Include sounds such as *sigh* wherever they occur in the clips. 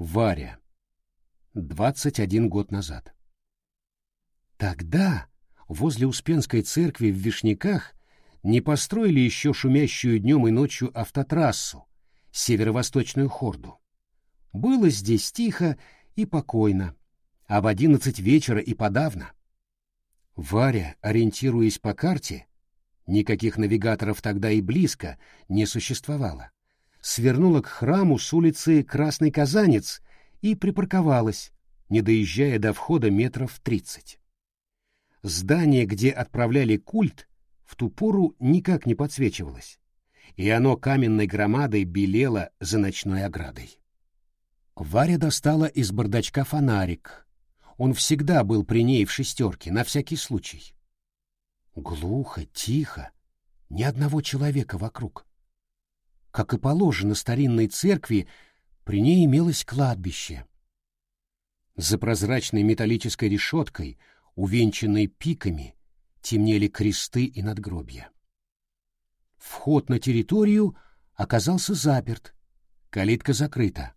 Варя. 21 год назад. Тогда возле Успенской церкви в Вишняках не построили еще шумящую днем и ночью автотрассу, северо-восточную хорду. Было здесь тихо и покойно, а в одиннадцать вечера и подавно. Варя, ориентируясь по карте, никаких навигаторов тогда и близко не существовало, свернула к храму с улицы Красный Казанец и припарковалась, не доезжая до входа метров тридцать. Здание, где отправляли культ, в ту пору никак не подсвечивалось, и оно каменной громадой белело за ночной оградой. Варя достала из бардачка фонарик. Он всегда был при ней в шестерке, на всякий случай. Глухо, тихо, ни одного человека вокруг. Как и положено старинной церкви, при ней имелось кладбище. За прозрачной металлической решеткой, увенчанной пиками, темнели кресты и надгробья. Вход на территорию оказался заперт, калитка закрыта.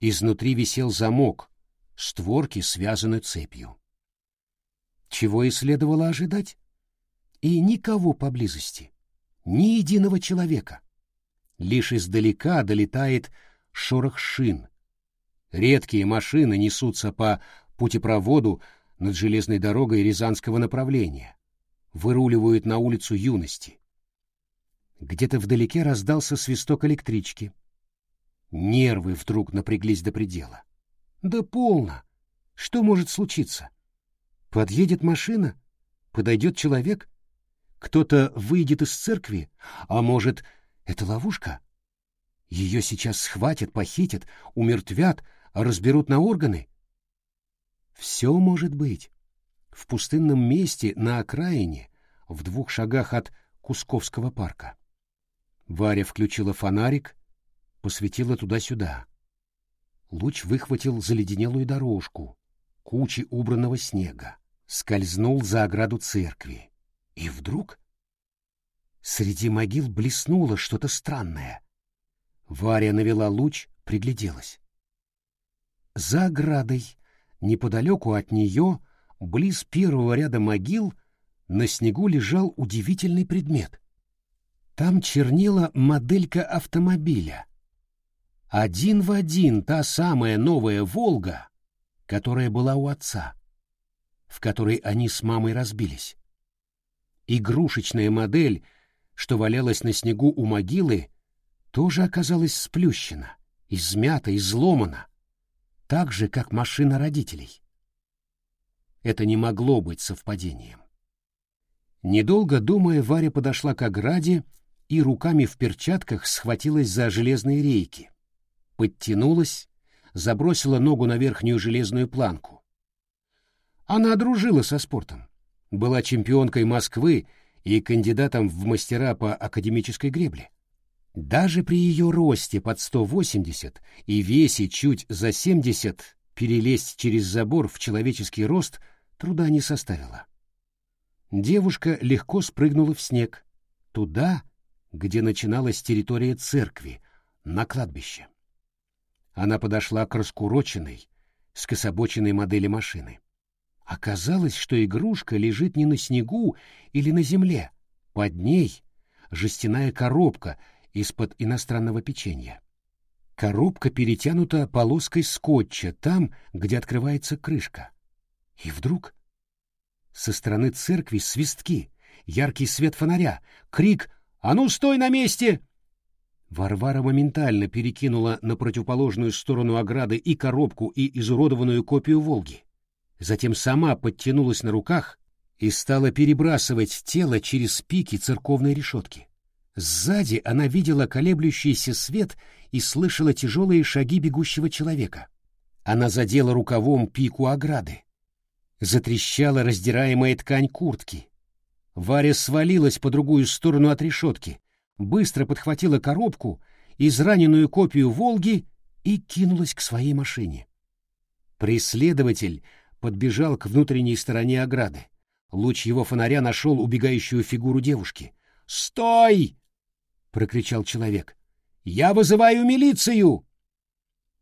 Изнутри висел замок, створки связаны цепью. Чего и следовало ожидать? И никого поблизости, ни единого человека. Лишь издалека долетает шорох шин. Редкие машины несутся по путепроводу над железной дорогой Рязанского направления, выруливают на улицу юности. Где-то вдалеке раздался свисток электрички. Нервы вдруг напряглись до предела. Да полно! Что может случиться? Подъедет машина? Подойдет человек? Кто-то выйдет из церкви? А может, это ловушка? Ее сейчас схватят, похитят, умертвят, разберут на органы? Все может быть. В пустынном месте на окраине, в двух шагах от Кусковского парка. Варя включила фонарик, посветила туда-сюда. Луч выхватил заледенелую дорожку, кучи убранного снега, скользнул за ограду церкви. И вдруг среди могил блеснуло что-то странное. Варя навела луч, пригляделась. За оградой, неподалеку от нее, близ первого ряда могил, на снегу лежал удивительный предмет. Там чернела моделька автомобиля. Один в один та самая новая «Волга», которая была у отца, в которой они с мамой разбились. Игрушечная модель, что валялась на снегу у могилы, тоже оказалась сплющена, измята, изломана, так же, как машина родителей. Это не могло быть совпадением. Недолго думая, Варя подошла к ограде и руками в перчатках схватилась за железные рейки, подтянулась, забросила ногу на верхнюю железную планку. Она дружила со спортом, была чемпионкой Москвы и кандидатом в мастера по академической гребле. Даже при ее росте под 180 и весе чуть за 70 перелезть через забор в человеческий рост труда не составило. Девушка легко спрыгнула в снег, туда, где начиналась территория церкви, на кладбище. Она подошла к раскуроченной, скособоченной модели машины. Оказалось, что игрушка лежит не на снегу или на земле. Под ней жестяная коробка — из-под иностранного печенья. Коробка перетянута полоской скотча там, где открывается крышка. И вдруг со стороны церкви свистки, яркий свет фонаря, крик «А ну, стой на месте!» Варвара моментально перекинула на противоположную сторону ограды и коробку, и изуродованную копию «Волги». Затем сама подтянулась на руках и стала перебрасывать тело через пики церковной решетки. Сзади она видела колеблющийся свет и слышала тяжелые шаги бегущего человека. Она задела рукавом пику ограды. Затрещала раздираемая ткань куртки. Варя свалилась по другую сторону от решетки, быстро подхватила коробку, израненную копию «Волги» и кинулась к своей машине. Преследователь подбежал к внутренней стороне ограды. Луч его фонаря нашел убегающую фигуру девушки. «Стой!» прокричал человек. Я вызываю милицию.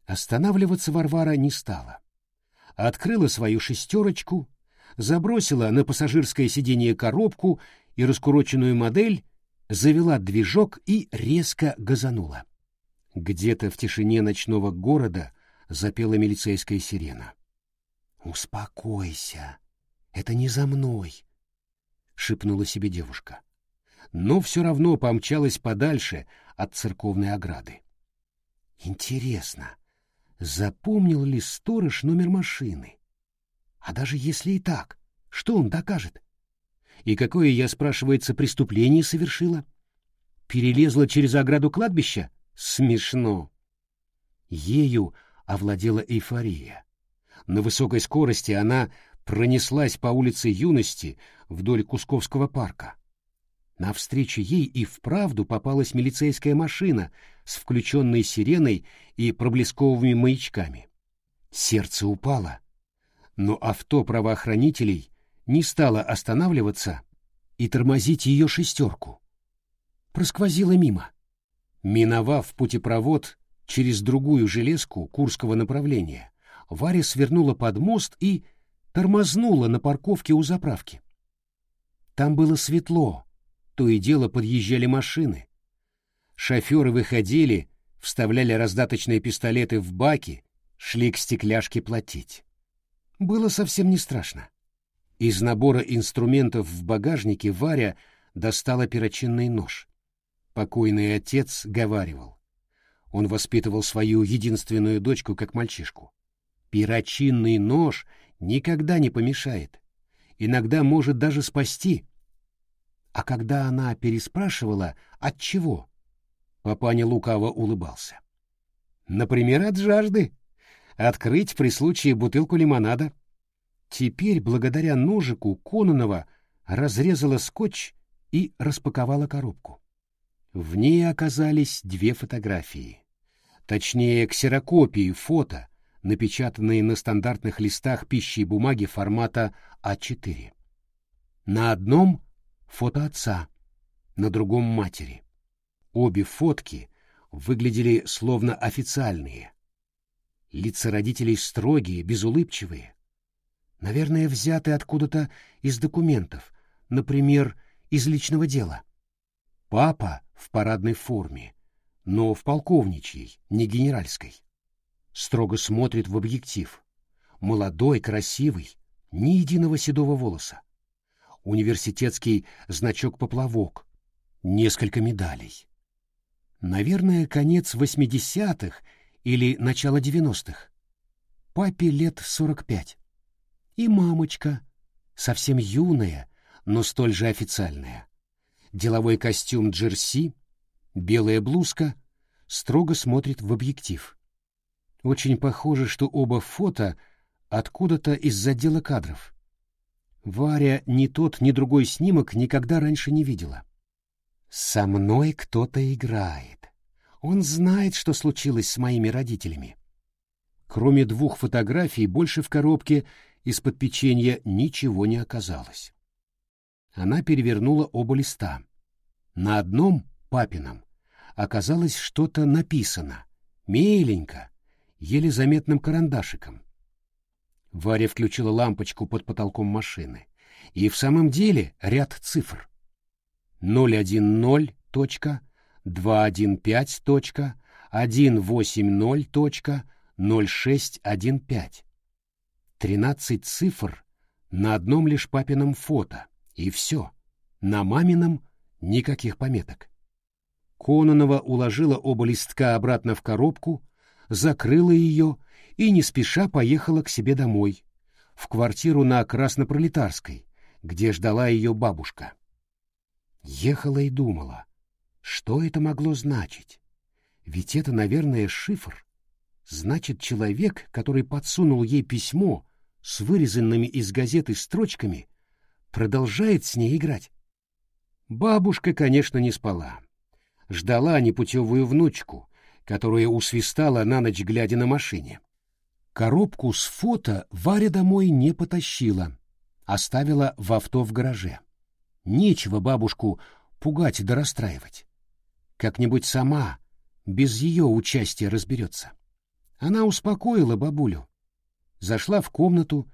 Останавливаться Варвара не стала. Открыла свою шестерочку, забросила на пассажирское сиденье коробку и раскуроченную модель, завела движок и резко газанула. Где-то в тишине ночного города запела милицейская сирена. «Успокойся, это не за мной», — шепнула себе девушка. Но все равно помчалась подальше от церковной ограды. Интересно, запомнил ли сторож номер машины? А даже если и так, что он докажет? И какое, я спрашивается, преступление совершила? Перелезла через ограду кладбища? Смешно. Ею овладела эйфория. На высокой скорости она пронеслась по улице Юности вдоль Кусковского парка. Навстречу ей и вправду попалась милицейская машина с включенной сиреной и проблесковыми маячками. Сердце упало, но авто правоохранителей не стало останавливаться и тормозить ее шестерку. Просквозило мимо. Миновав путепровод через другую железку Курского направления, Варя свернула под мост и тормознула на парковке у заправки. Там было светло, то и дело подъезжали машины. Шоферы выходили, вставляли раздаточные пистолеты в баки, шли к стекляшке платить. Было совсем не страшно. Из набора инструментов в багажнике Варя достала перочинный нож. Покойный отец говаривал. Он воспитывал свою единственную дочку как мальчишку. Перочинный нож никогда не помешает. Иногда может даже спасти. А когда она переспрашивала, от чего, папаня лукаво улыбался. Например, от жажды. Открыть при случае бутылку лимонада. Теперь, благодаря ножику, Кононова разрезала скотч и распаковала коробку. В ней оказались две фотографии. Точнее, ксерокопии фото, напечатанные на стандартных листах пищи и бумаги формата А4. На одном — фото отца, на другом — матери. Обе фотки выглядели словно официальные. Лица родителей строгие, безулыбчивые. Наверное, взяты откуда-то из документов, например, из личного дела. Папа в парадной форме, но в полковничьей, не генеральской. Строго смотрит в объектив. Молодой, красивый, ни единого седого волоса. Университетский значок-поплавок, несколько медалей. Наверное, конец восьмидесятых или начало девяностых. Папе лет сорок пять. И мамочка, совсем юная, но столь же официальная деловой костюм джерси, белая блузка, строго смотрит в объектив. Очень похоже, что оба фото откуда-то из отдела кадров. Варя ни тот, ни другой снимок никогда раньше не видела. «Со мной кто-то играет. Он знает, что случилось с моими родителями». Кроме двух фотографий, больше в коробке из-под печенья ничего не оказалось. Она перевернула оба листа. На одном, папином, оказалось что-то написано, меленько, еле заметным карандашиком. Варя включила лампочку под потолком машины. И в самом деле ряд цифр. 010. 215. 180. 0615. Тринадцать цифр на одном лишь папином фото. И все. На мамином никаких пометок. Кононова уложила оба листка обратно в коробку, закрыла ее и не спеша поехала к себе домой, в квартиру на Краснопролетарской, где ждала ее бабушка. Ехала и думала, что это могло значить. Ведь это, наверное, шифр. Значит, человек, который подсунул ей письмо с вырезанными из газеты строчками, продолжает с ней играть. Бабушка, конечно, не спала. Ждала непутевую внучку, которая усвистала на ночь, глядя на машине. Коробку с фото Варя домой не потащила, оставила в авто в гараже. Нечего бабушку пугать да расстраивать. Как-нибудь сама, без ее участия разберется. Она успокоила бабулю. Зашла в комнату,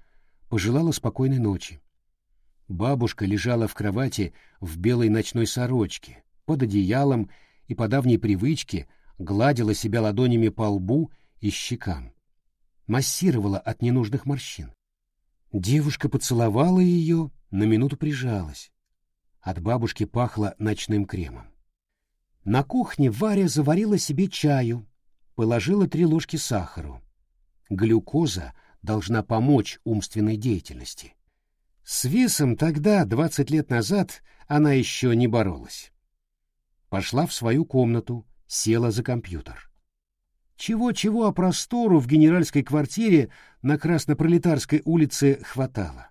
пожелала спокойной ночи. Бабушка лежала в кровати в белой ночной сорочке, под одеялом и по давней привычке гладила себя ладонями по лбу и щекам. Массировала от ненужных морщин. Девушка поцеловала ее, на минуту прижалась. От бабушки пахло ночным кремом. На кухне Варя заварила себе чаю, положила три ложки сахару. Глюкоза должна помочь умственной деятельности. С весом тогда, двадцать лет назад, она еще не боролась. Пошла в свою комнату, села за компьютер. Чего-чего, а простору в генеральской квартире на Краснопролетарской улице хватало.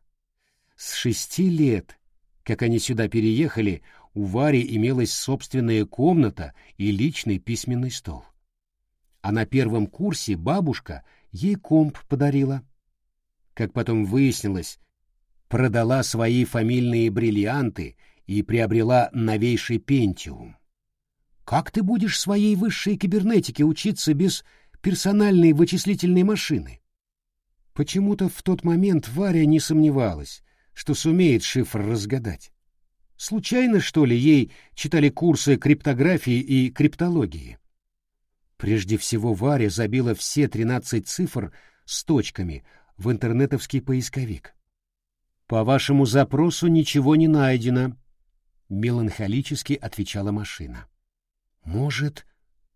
С шести лет, как они сюда переехали, у Вари имелась собственная комната и личный письменный стол. А на первом курсе бабушка ей комп подарила. Как потом выяснилось, продала свои фамильные бриллианты и приобрела новейший пентиум. Как ты будешь своей высшей кибернетике учиться без персональной вычислительной машины? Почему-то в тот момент Варя не сомневалась, что сумеет шифр разгадать. Случайно, что ли, ей читали курсы криптографии и криптологии? Прежде всего Варя забила все 13 цифр с точками в интернетовский поисковик. «По вашему запросу ничего не найдено», — меланхолически отвечала машина. «Может,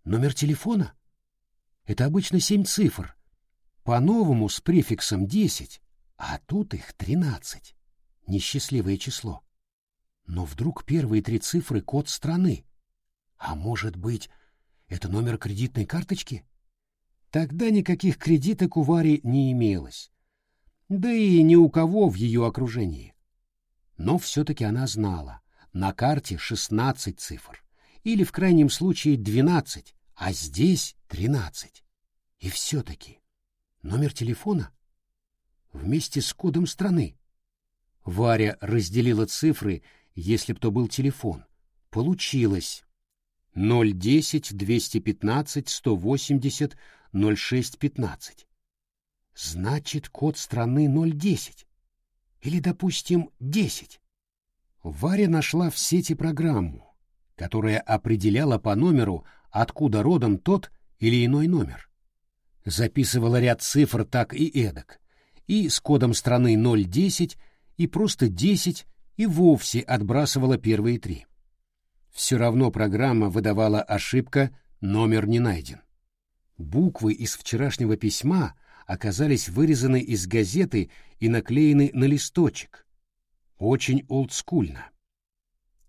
номер телефона? Это обычно семь цифр. По-новому с префиксом десять, а тут их тринадцать. Несчастливое число. Но вдруг первые три цифры — код страны. А может быть, это номер кредитной карточки? Тогда никаких кредиток у Вари не имелось. Да и ни у кого в ее окружении. Но все-таки она знала. На карте 16 цифр. Или в крайнем случае 12, а здесь 13. И все-таки номер телефона вместе с кодом страны. Варя разделила цифры если б то был телефон. Получилось. 010-215-180-06-15. Значит, код страны 010. Или, допустим, 10. Варя нашла в сети программу, которая определяла по номеру, откуда родом тот или иной номер. Записывала ряд цифр так и эдак, и с кодом страны 010, и просто 10, и вовсе отбрасывала первые три. Все равно программа выдавала ошибка «номер не найден». Буквы из вчерашнего письма оказались вырезаны из газеты и наклеены на листочек. Очень олдскульно.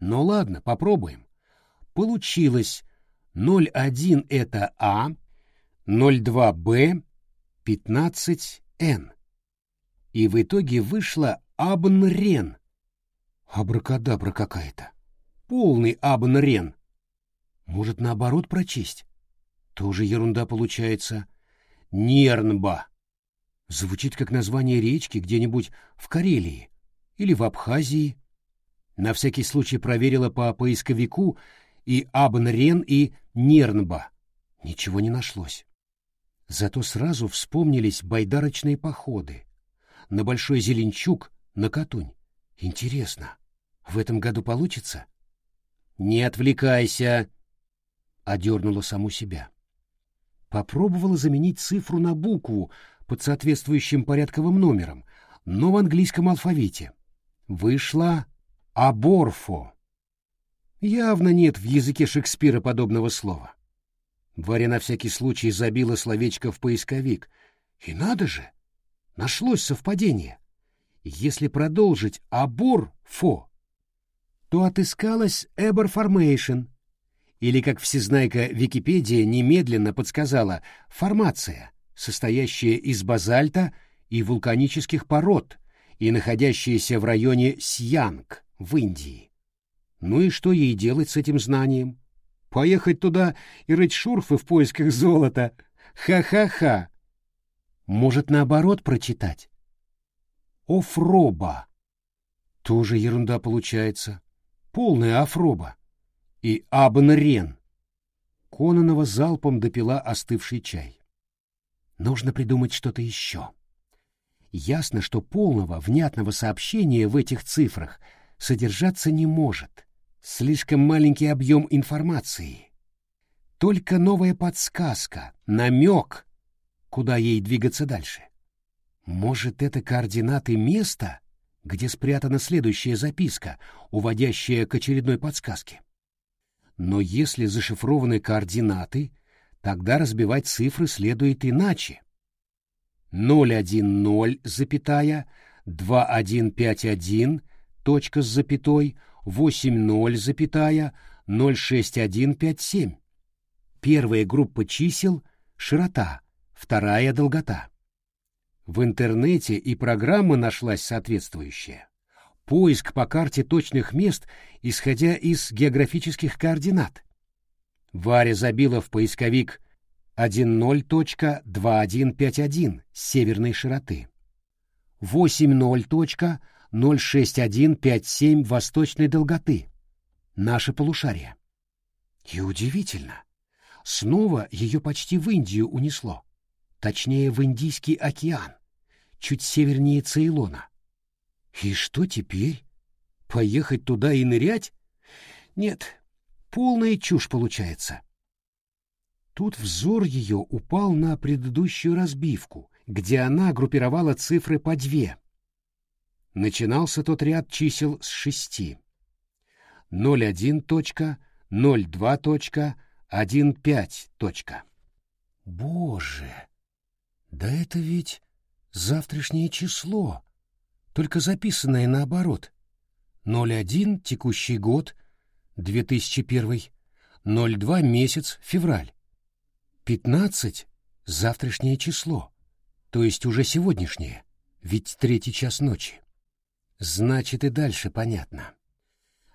Но ладно, попробуем. Получилось 01 это А, 02Б, 15Н. И в итоге вышло Абнрен, Абракадабра какая-то. Полный абнрен. Может, наоборот прочесть? Тоже ерунда получается. Нернба. Звучит как название речки где-нибудь в Карелии или в Абхазии. На всякий случай проверила по поисковику и Абнрен, и Нернба. Ничего не нашлось. Зато сразу вспомнились байдарочные походы. На Большой Зеленчук, на Катунь. Интересно, в этом году получится? Не отвлекайся, одернула саму себя. Попробовала заменить цифру на букву под соответствующим порядковым номером, но в английском алфавите. Вышла аборфо. Явно нет в языке Шекспира подобного слова. Варя на всякий случай забила словечко в поисковик. И надо же! Нашлось совпадение. Если продолжить абор-фо, то отыскалась Эбер-формейшн, или, как всезнайка Википедия немедленно подсказала, формация, состоящее из базальта и вулканических пород и находящееся в районе Сьянг в Индии. Ну и что ей делать с этим знанием? Поехать туда и рыть шурфы в поисках золота? Ха-ха-ха! Может, наоборот прочитать? Офроба. Тоже ерунда получается. Полная офроба. И Абнрен. Кононова залпом допила остывший чай. Нужно придумать что-то еще. Ясно, что полного, внятного сообщения в этих цифрах содержаться не может. Слишком маленький объем информации. Только новая подсказка, намек, куда ей двигаться дальше. Может, это координаты места, где спрятана следующая записка, уводящая к очередной подсказке? Но если зашифрованы координаты, тогда разбивать цифры следует иначе. 010, запятая, 2151, точка с запятой, 80, запятая, 06157. Первая группа чисел — широта, вторая — долгота. В интернете и программа нашлась соответствующая. Поиск по карте точных мест, исходя из географических координат. Варя забила в поисковик 10.2151 северной широты, 80.06157 восточной долготы, наше полушарие. И удивительно, снова ее почти в Индию унесло, точнее в Индийский океан, чуть севернее Цейлона. И что теперь? Поехать туда и нырять? Нет, полная чушь получается. Тут взор ее упал на предыдущую разбивку, где она группировала цифры по две. Начинался тот ряд чисел с шести. 01 точка, 02 точка, 15 точка. Боже, да это ведь завтрашнее число, только записанное наоборот. 01 текущий год, 2001, 02 месяц, февраль. Пятнадцать — завтрашнее число, то есть уже сегодняшнее, ведь третий час ночи. Значит, и дальше понятно.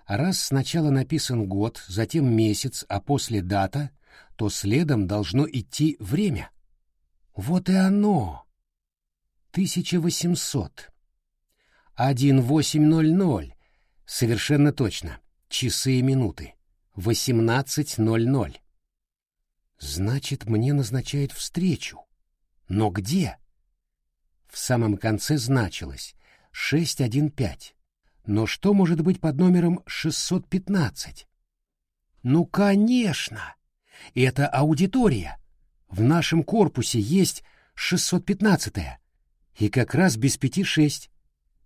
Раз сначала написан год, затем месяц, а после дата, то следом должно идти время. Вот и оно. 1800. 1800. Совершенно точно. Часы и минуты. 18.00. Значит, мне назначают встречу. Но где? В самом конце значилось 615. Но что может быть под номером 615? Ну, конечно! Это аудитория. В нашем корпусе есть 615-я. И как раз без пяти шесть.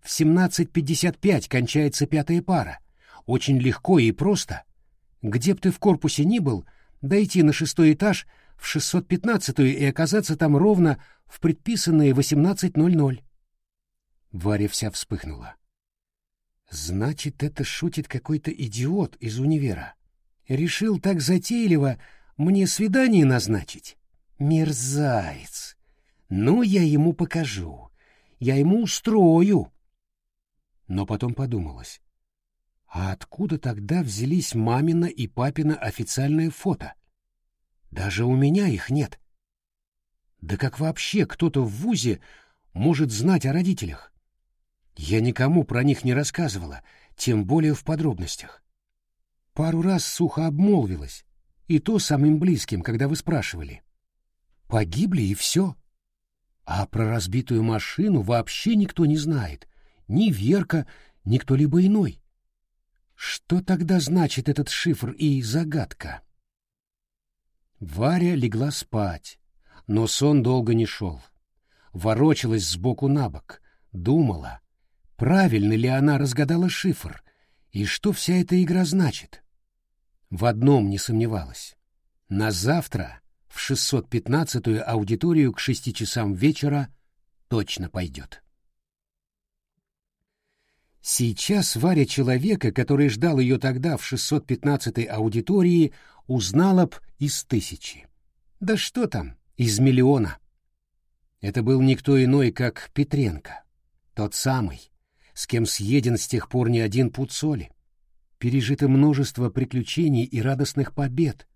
В 17.55 кончается пятая пара. Очень легко и просто. Где б ты в корпусе ни был — дойти на шестой этаж в 615-ю и оказаться там ровно в предписанные 18.00. Варя вся вспыхнула. Значит, это шутит какой-то идиот из универа. Решил так затейливо мне свидание назначить? Мерзавец! Ну, я ему покажу. Я ему устрою. Но потом подумалось. А откуда тогда взялись мамина и папина официальные фото? Даже у меня их нет. Да как вообще кто-то в ВУЗе может знать о родителях? Я никому про них не рассказывала, тем более в подробностях. Пару раз сухо обмолвилась, и то самым близким, когда вы спрашивали. Погибли и все. А про разбитую машину вообще никто не знает. Ни Верка, ни кто-либо иной. Что тогда значит этот шифр и загадка? Варя легла спать, но сон долго не шел. Ворочалась сбоку на бок, думала, правильно ли она разгадала шифр и что вся эта игра значит. В одном не сомневалась. На завтра в 615-ю аудиторию к шести часам вечера точно пойдет. Сейчас Варя человека, который ждал ее тогда в 615-й аудитории, узнала б из тысячи. Да что там, из миллиона. Это был никто иной, как Петренко, тот самый, с кем съеден с тех пор не один пуд соли. Пережито множество приключений и радостных побед,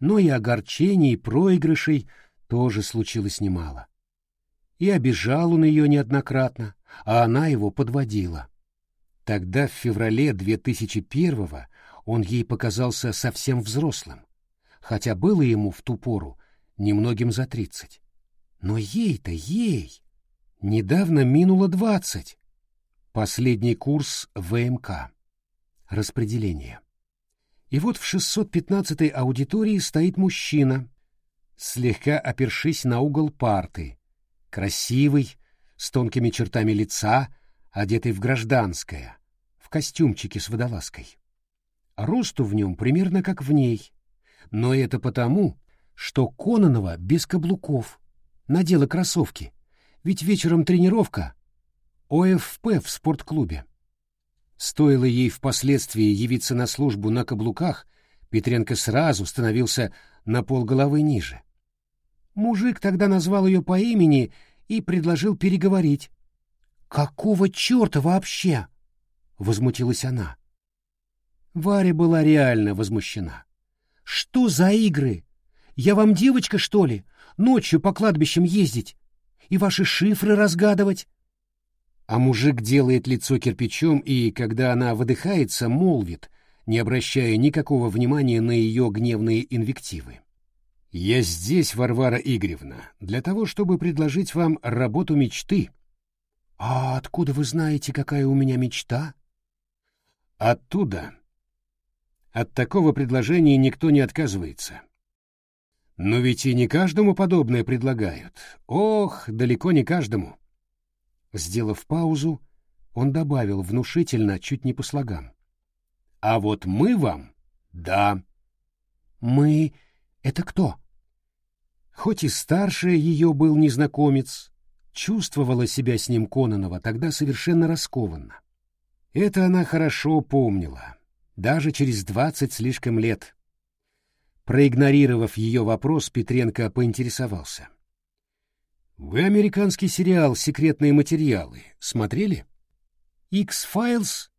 но и огорчений, и проигрышей тоже случилось немало. И обижал он ее неоднократно, а она его подводила. Тогда, в феврале 2001-го, он ей показался совсем взрослым, хотя было ему в ту пору немногим за тридцать. Но ей-то, ей, недавно минуло двадцать. Последний курс ВМК. Распределение. И вот в 615-й аудитории стоит мужчина, слегка опершись на угол парты, красивый, с тонкими чертами лица, одетый в гражданское, в костюмчике с водолазкой. Росту в нем примерно как в ней, но это потому, что Кононова без каблуков, надела кроссовки, ведь вечером тренировка, ОФП в спортклубе. Стоило ей впоследствии явиться на службу на каблуках, Петренко сразу становился на полголовы ниже. Мужик тогда назвал ее по имени и предложил переговорить. «Какого черта вообще?» — возмутилась она. Варя была реально возмущена. «Что за игры? Я вам девочка, что ли? Ночью по кладбищам ездить и ваши шифры разгадывать?» А мужик делает лицо кирпичом и, когда она выдыхается, молвит, не обращая никакого внимания на ее гневные инвективы. «Я здесь, Варвара Игоревна, для того, чтобы предложить вам работу мечты». «А откуда вы знаете, какая у меня мечта?» «Оттуда. От такого предложения никто не отказывается. Но ведь и не каждому подобное предлагают. Ох, далеко не каждому». Сделав паузу, он добавил внушительно, чуть не по слогам. «А вот мы вам — да». «Мы — это кто?» Хоть и старше ее был незнакомец, чувствовала себя с ним Кононова тогда совершенно раскованно. Это она хорошо помнила, даже через двадцать слишком лет. Проигнорировав ее вопрос, Петренко поинтересовался. «Вы американский сериал «Секретные материалы» смотрели?» «X-Files»?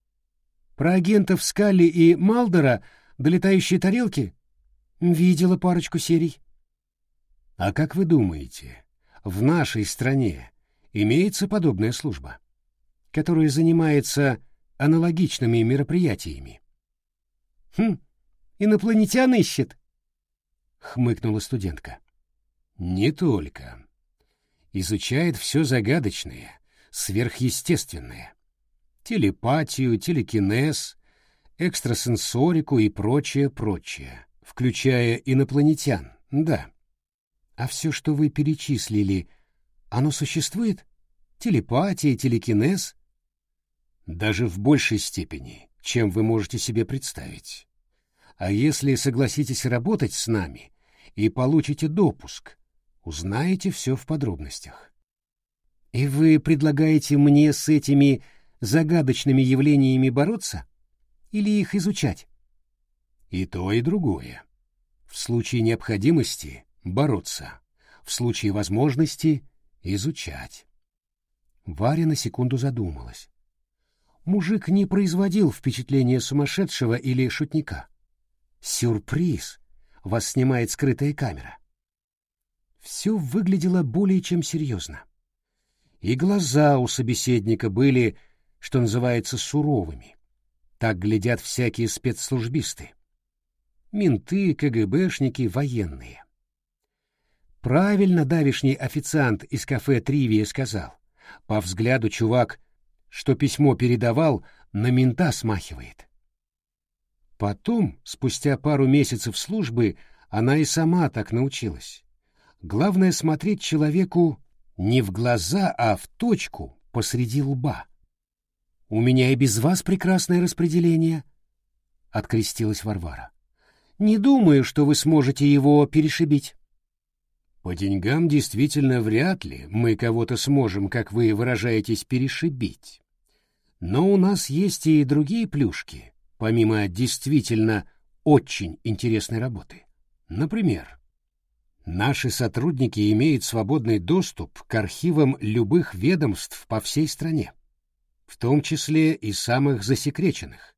Про агентов Скалли и Малдера, долетающие тарелки?» «Видела парочку серий». А как вы думаете, в нашей стране имеется подобная служба, которая занимается аналогичными мероприятиями? Хм, инопланетян ищет, хмыкнула студентка. Не только. Изучает все загадочное, сверхъестественное. Телепатию, телекинез, экстрасенсорику и прочее, прочее, включая инопланетян, да. А все, что вы перечислили, оно существует? Телепатия, телекинез? Даже в большей степени, чем вы можете себе представить. А если согласитесь работать с нами и получите допуск, узнаете все в подробностях. И вы предлагаете мне с этими загадочными явлениями бороться или их изучать? И то, и другое. В случае необходимости бороться, в случае возможности изучать. Варя на секунду задумалась. Мужик не производил впечатления сумасшедшего или шутника. Сюрприз! Вас снимает скрытая камера. Все выглядело более чем серьезно. И глаза у собеседника были, что называется, суровыми. Так глядят всякие спецслужбисты. Менты, КГБшники, военные. Правильно давишний официант из кафе «Тривия» сказал. По взгляду чувак, что письмо передавал, на мента смахивает. Потом, спустя пару месяцев службы, она и сама так научилась. Главное смотреть человеку не в глаза, а в точку посреди лба. «У меня и без вас прекрасное распределение», — открестилась Варвара. «Не думаю, что вы сможете его перешибить». По деньгам действительно вряд ли мы кого-то сможем, как вы выражаетесь, перешибить. Но у нас есть и другие плюшки, помимо действительно очень интересной работы. Например, Наши сотрудники имеют свободный доступ к архивам любых ведомств по всей стране, в том числе и самых засекреченных.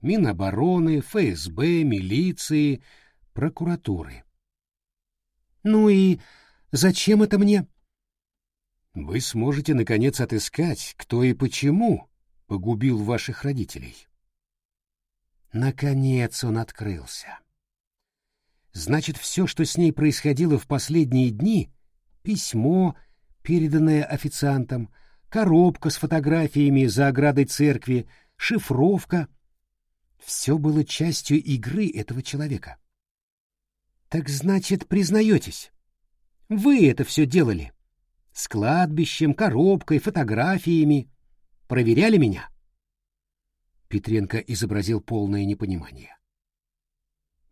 Минобороны, ФСБ, милиции, прокуратуры. Ну и зачем это мне? Вы сможете, наконец, отыскать, кто и почему погубил ваших родителей. Наконец он открылся. Значит, все, что с ней происходило в последние дни, письмо, переданное официантом, коробка с фотографиями за оградой церкви, шифровка, все было частью игры этого человека. Так значит, признаетесь, вы это все делали? С кладбищем, коробкой, фотографиями. Проверяли меня? Петренко изобразил полное непонимание.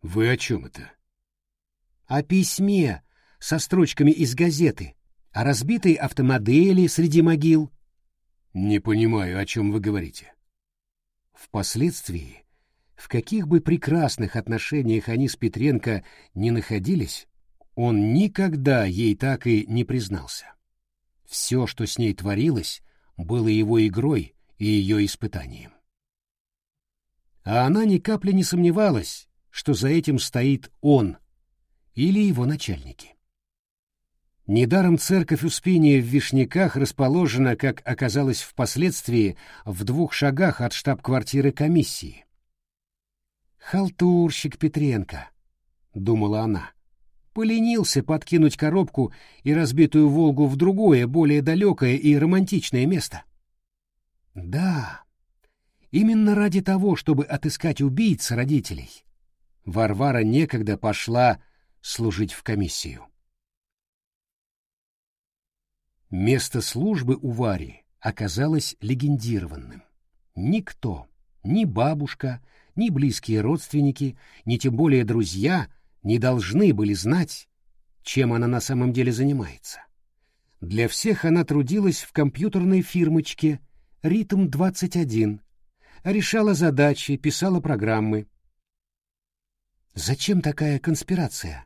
Вы о чем это? О письме со строчками из газеты, о разбитой автомодели среди могил. Не понимаю, о чем вы говорите. Впоследствии, в каких бы прекрасных отношениях они с Петренко не находились, он никогда ей так и не признался. Все, что с ней творилось, было его игрой и ее испытанием. А она ни капли не сомневалась, что за этим стоит он, или его начальники. Недаром церковь Успения в Вишняках расположена, как оказалось впоследствии, в двух шагах от штаб-квартиры комиссии. «Халтурщик Петренко», — думала она, — поленился подкинуть коробку и разбитую «Волгу» в другое, более далекое и романтичное место. Да, именно ради того, чтобы отыскать убийц родителей, Варвара некогда пошла служить в комиссию. Место службы у Вари оказалось легендированным. Никто, ни бабушка, ни близкие родственники, ни тем более друзья не должны были знать, чем она на самом деле занимается. Для всех она трудилась в компьютерной фирмочке «Ритм-21», решала задачи, писала программы. Зачем такая конспирация?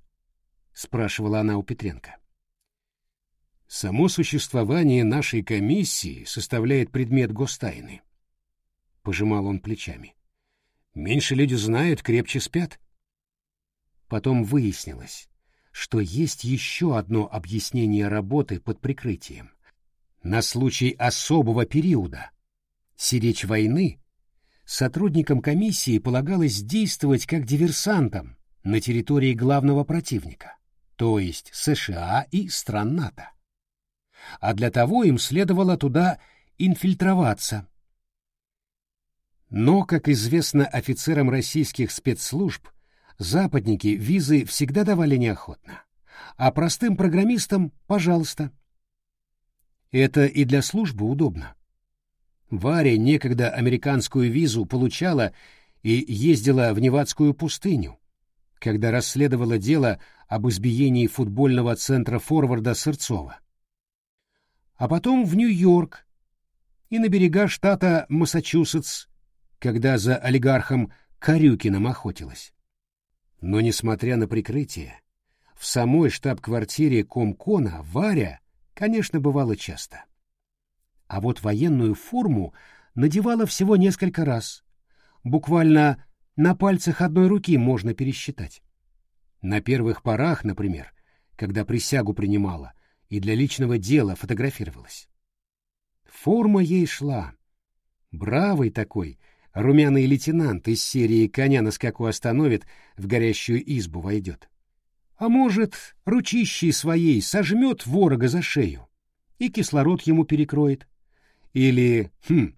Спрашивала она у Петренко. Само существование нашей комиссии составляет предмет гостайны. Пожимал он плечами. Меньше люди знают, крепче спят. Потом выяснилось, что есть еще одно объяснение работы под прикрытием. На случай особого периода, сиречь войны, сотрудникам комиссии полагалось действовать как диверсантам на территории главного противника то есть США и стран НАТО. А для того им следовало туда инфильтроваться. Но, как известно офицерам российских спецслужб, западники визы всегда давали неохотно, а простым программистам — пожалуйста. Это и для службы удобно. Варя некогда американскую визу получала и ездила в Невадскую пустыню, когда расследовала дело об избиении футбольного центра форварда Сырцова. А потом в Нью-Йорк и на берега штата Массачусетс, когда за олигархом Карюкиным охотилась. Но, несмотря на прикрытие, в самой штаб-квартире Комкона Варя, конечно, бывала часто. А вот военную форму надевала всего несколько раз. Буквально на пальцах одной руки можно пересчитать. На первых порах, например, когда присягу принимала и для личного дела фотографировалась. Форма ей шла. Бравый такой, румяный лейтенант из серии «Коня на скаку остановит, в горящую избу войдет». А может, ручищей своей сожмет ворога за шею и кислород ему перекроет. Или, хм,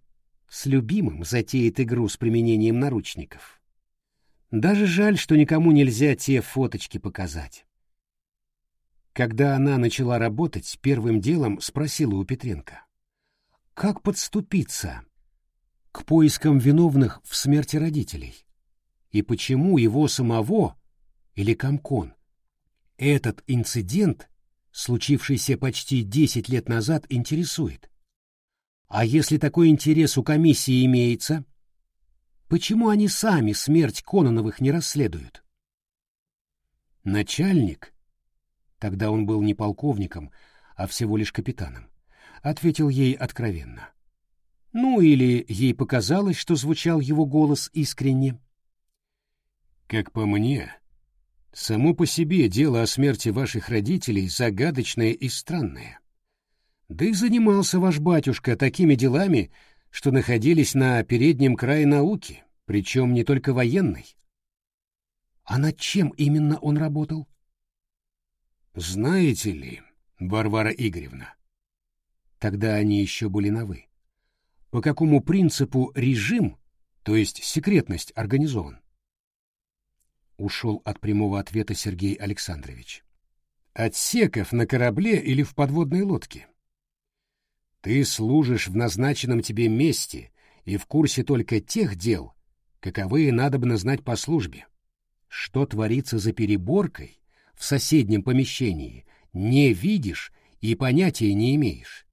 с любимым затеет игру с применением наручников. Даже жаль, что никому нельзя те фоточки показать. Когда она начала работать, первым делом спросила у Петренко. Как подступиться к поискам виновных в смерти родителей? И почему его самого, или Комкон, этот инцидент, случившийся почти десять лет назад, интересует? А если такой интерес у комиссии имеется, Почему они сами смерть Кононовых не расследуют? Начальник, Тогда он был не полковником, а всего лишь капитаном. Ответил ей откровенно. Ну, или ей показалось, что звучал его голос искренне. «Как по мне, само по себе дело о смерти ваших родителей загадочное и странное. Да и занимался ваш батюшка такими делами, что находились на переднем крае науки, причем не только военной. А над чем именно он работал? Знаете ли, Варвара Игоревна, тогда они еще были на «вы», по какому принципу режим, то есть секретность, организован? Ушел от прямого ответа Сергей Александрович. Отсеков на корабле или в подводной лодке? Ты служишь в назначенном тебе месте и в курсе только тех дел, каковые надобно знать по службе. Что творится за переборкой в соседнем помещении, не видишь и понятия не имеешь.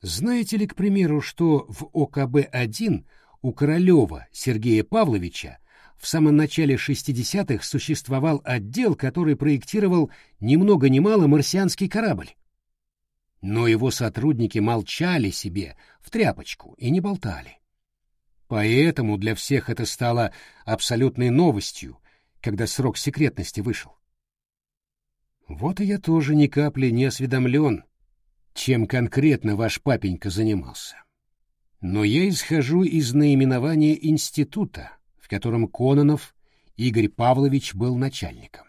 Знаете ли, к примеру, что в ОКБ-1 у Королева Сергея Павловича в самом начале 60-х существовал отдел, который проектировал ни много ни мало марсианский корабль? Но его сотрудники молчали себе в тряпочку и не болтали. Поэтому для всех это стало абсолютной новостью, когда срок секретности вышел. Вот и я тоже ни капли не осведомлен, чем конкретно ваш папенька занимался. Но я исхожу из наименования института, в котором Кононов Игорь Павлович был начальником.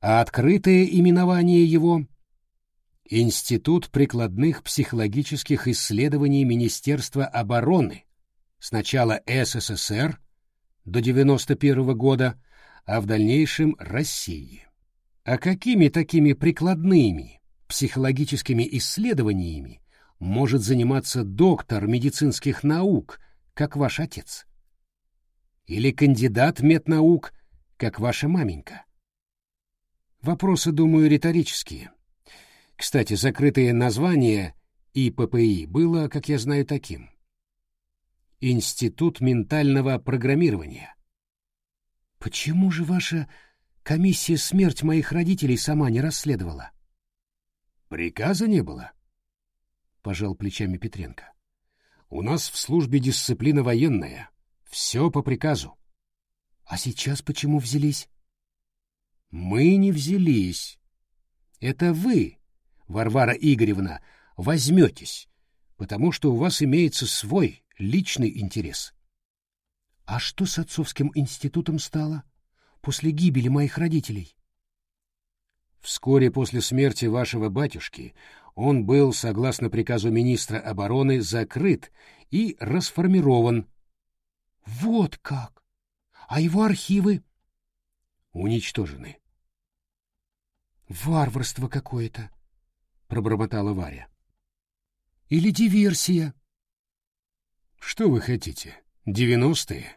А открытое именование его — Институт прикладных психологических исследований Министерства обороны сначала СССР до 91 года, а в дальнейшем России. А какими такими прикладными психологическими исследованиями может заниматься доктор медицинских наук, как ваш отец? Или кандидат меднаук, как ваша маменька? Вопросы, думаю, риторические. Кстати, закрытое название ИППИ было, как я знаю, таким. Институт ментального программирования. Почему же ваша комиссия смерть моих родителей сама не расследовала? Приказа не было, пожал плечами Петренко. У нас в службе дисциплина военная, все по приказу. А сейчас почему взялись? Мы не взялись. Это вы, Варвара Игоревна, возьметесь, потому что у вас имеется свой личный интерес. А что с отцовским институтом стало после гибели моих родителей? Вскоре после смерти вашего батюшки он был, согласно приказу министра обороны, закрыт и расформирован. Вот как! А его архивы? Уничтожены. Варварство какое-то, пробормотала Варя. Или диверсия. Что вы хотите? Девяностые?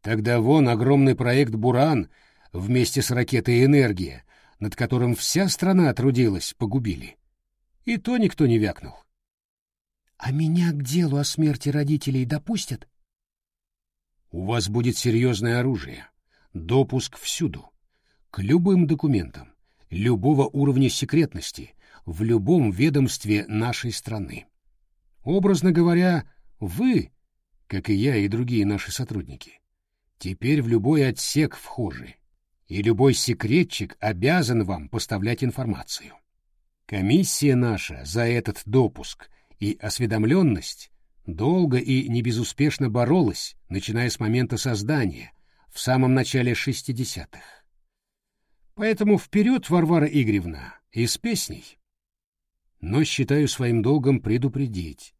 Тогда вон огромный проект «Буран» вместе с ракетой «Энергия», над которым вся страна трудилась, погубили. И то никто не вякнул. А меня к делу о смерти родителей допустят? У вас будет серьезное оружие, допуск всюду, к любым документам, любого уровня секретности, в любом ведомстве нашей страны. Образно говоря, вы, как и я и другие наши сотрудники, теперь в любой отсек вхожи, и любой секретчик обязан вам поставлять информацию. Комиссия наша за этот допуск и осведомленность долго и небезуспешно боролась, начиная с момента создания, в самом начале 60-х. Поэтому вперед, Варвара Игоревна, и с песней. Но считаю своим долгом предупредить,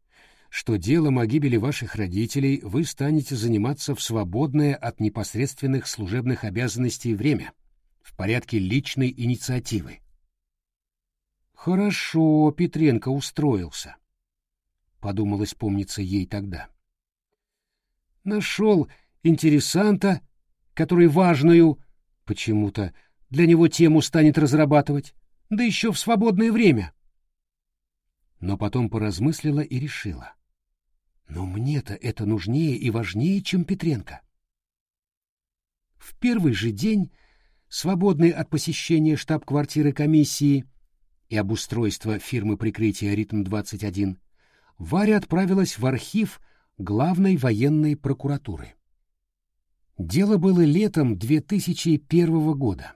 что делом о гибели ваших родителей вы станете заниматься в свободное от непосредственных служебных обязанностей время, в порядке личной инициативы. Хорошо Петренко устроился, подумалось, помнится ей тогда. Нашел интересанта, который важную, почему-то, для него тему станет разрабатывать, да еще в свободное время. Но потом поразмыслила и решила — но мне-то это нужнее и важнее, чем Петренко. В первый же день свободный от посещения штаб-квартиры комиссии и обустройства фирмы прикрытия «Ритм-21», Варя отправилась в архив главной военной прокуратуры. Дело было летом 2001 года.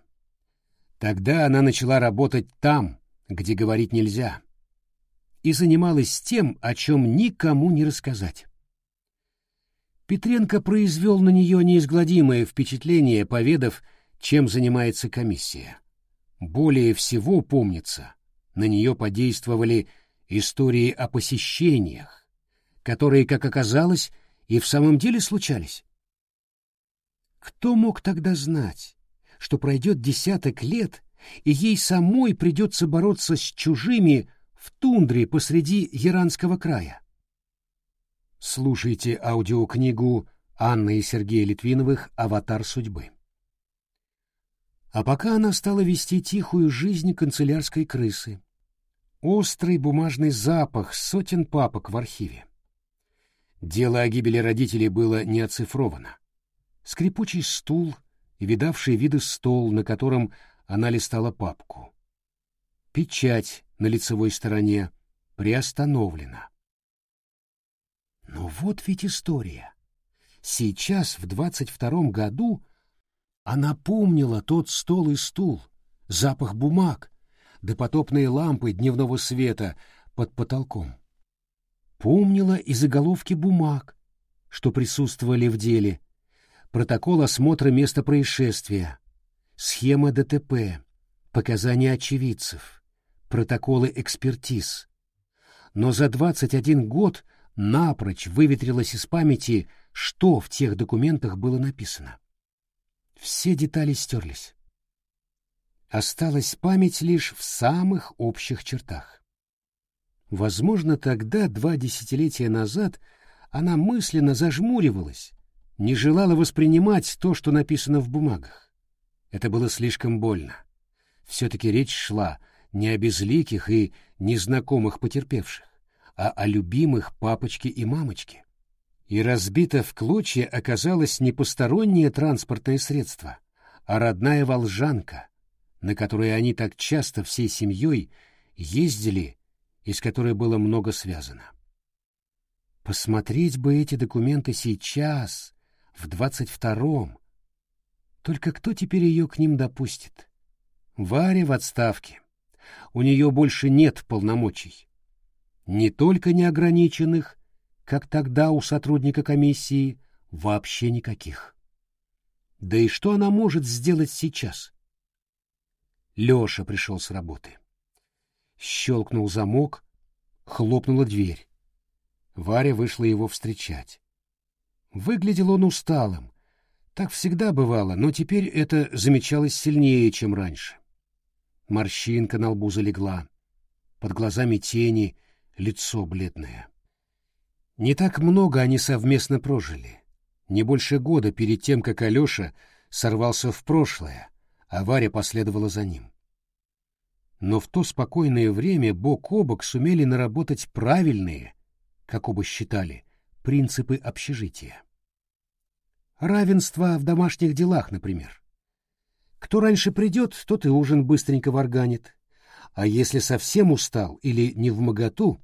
Тогда она начала работать там, где говорить нельзя, и занималась тем, о чем никому не рассказать. Петренко произвел на нее неизгладимое впечатление, поведав, чем занимается комиссия. Более всего помнится, на нее подействовали истории о посещениях, которые, как оказалось, и в самом деле случались. Кто мог тогда знать, что пройдет десяток лет, и ей самой придется бороться с чужими в тундре посреди Яранского края? Слушайте аудиокнигу Анны и Сергея Литвиновых «Аватар судьбы». А пока она стала вести тихую жизнь канцелярской крысы. Острый бумажный запах сотен папок в архиве. Дело о гибели родителей было не оцифровано. Скрипучий стул и видавший виды стол, на котором она листала папку. Печать на лицевой стороне приостановлена. Но вот ведь история. Сейчас, в двадцать втором году, она помнила тот стол и стул, запах бумаг, допотопные лампы дневного света под потолком. Помнила и заголовки бумаг, что присутствовали в деле, протокол осмотра места происшествия, схема ДТП, показания очевидцев, протоколы экспертиз. Но за двадцать один год напрочь выветрилось из памяти, что в тех документах было написано. Все детали стерлись. Осталась память лишь в самых общих чертах. Возможно, тогда, два десятилетия назад, она мысленно зажмуривалась, не желала воспринимать то, что написано в бумагах. Это было слишком больно. Все-таки речь шла не о безликих и незнакомых потерпевших а о любимых папочке и мамочке. И разбито в клочья оказалось не постороннее транспортное средство, а родная волжанка, на которой они так часто всей семьей ездили и с которой было много связано. Посмотреть бы эти документы сейчас, в двадцать втором. Только кто теперь ее к ним допустит? Варя в отставке. У нее больше нет полномочий не только неограниченных, как тогда у сотрудника комиссии, вообще никаких. Да и что она может сделать сейчас? Леша пришел с работы. Щелкнул замок, хлопнула дверь. Варя вышла его встречать. Выглядел он усталым. Так всегда бывало, но теперь это замечалось сильнее, чем раньше. Морщинка на лбу залегла. Под глазами тени, лицо бледное. Не так много они совместно прожили. Не больше года перед тем, как Алеша сорвался в прошлое, а Варя последовала за ним. Но в то спокойное время бок о бок сумели наработать правильные, как оба считали, принципы общежития. Равенство в домашних делах, например. Кто раньше придет, тот и ужин быстренько варганит. А если совсем устал или не в моготу,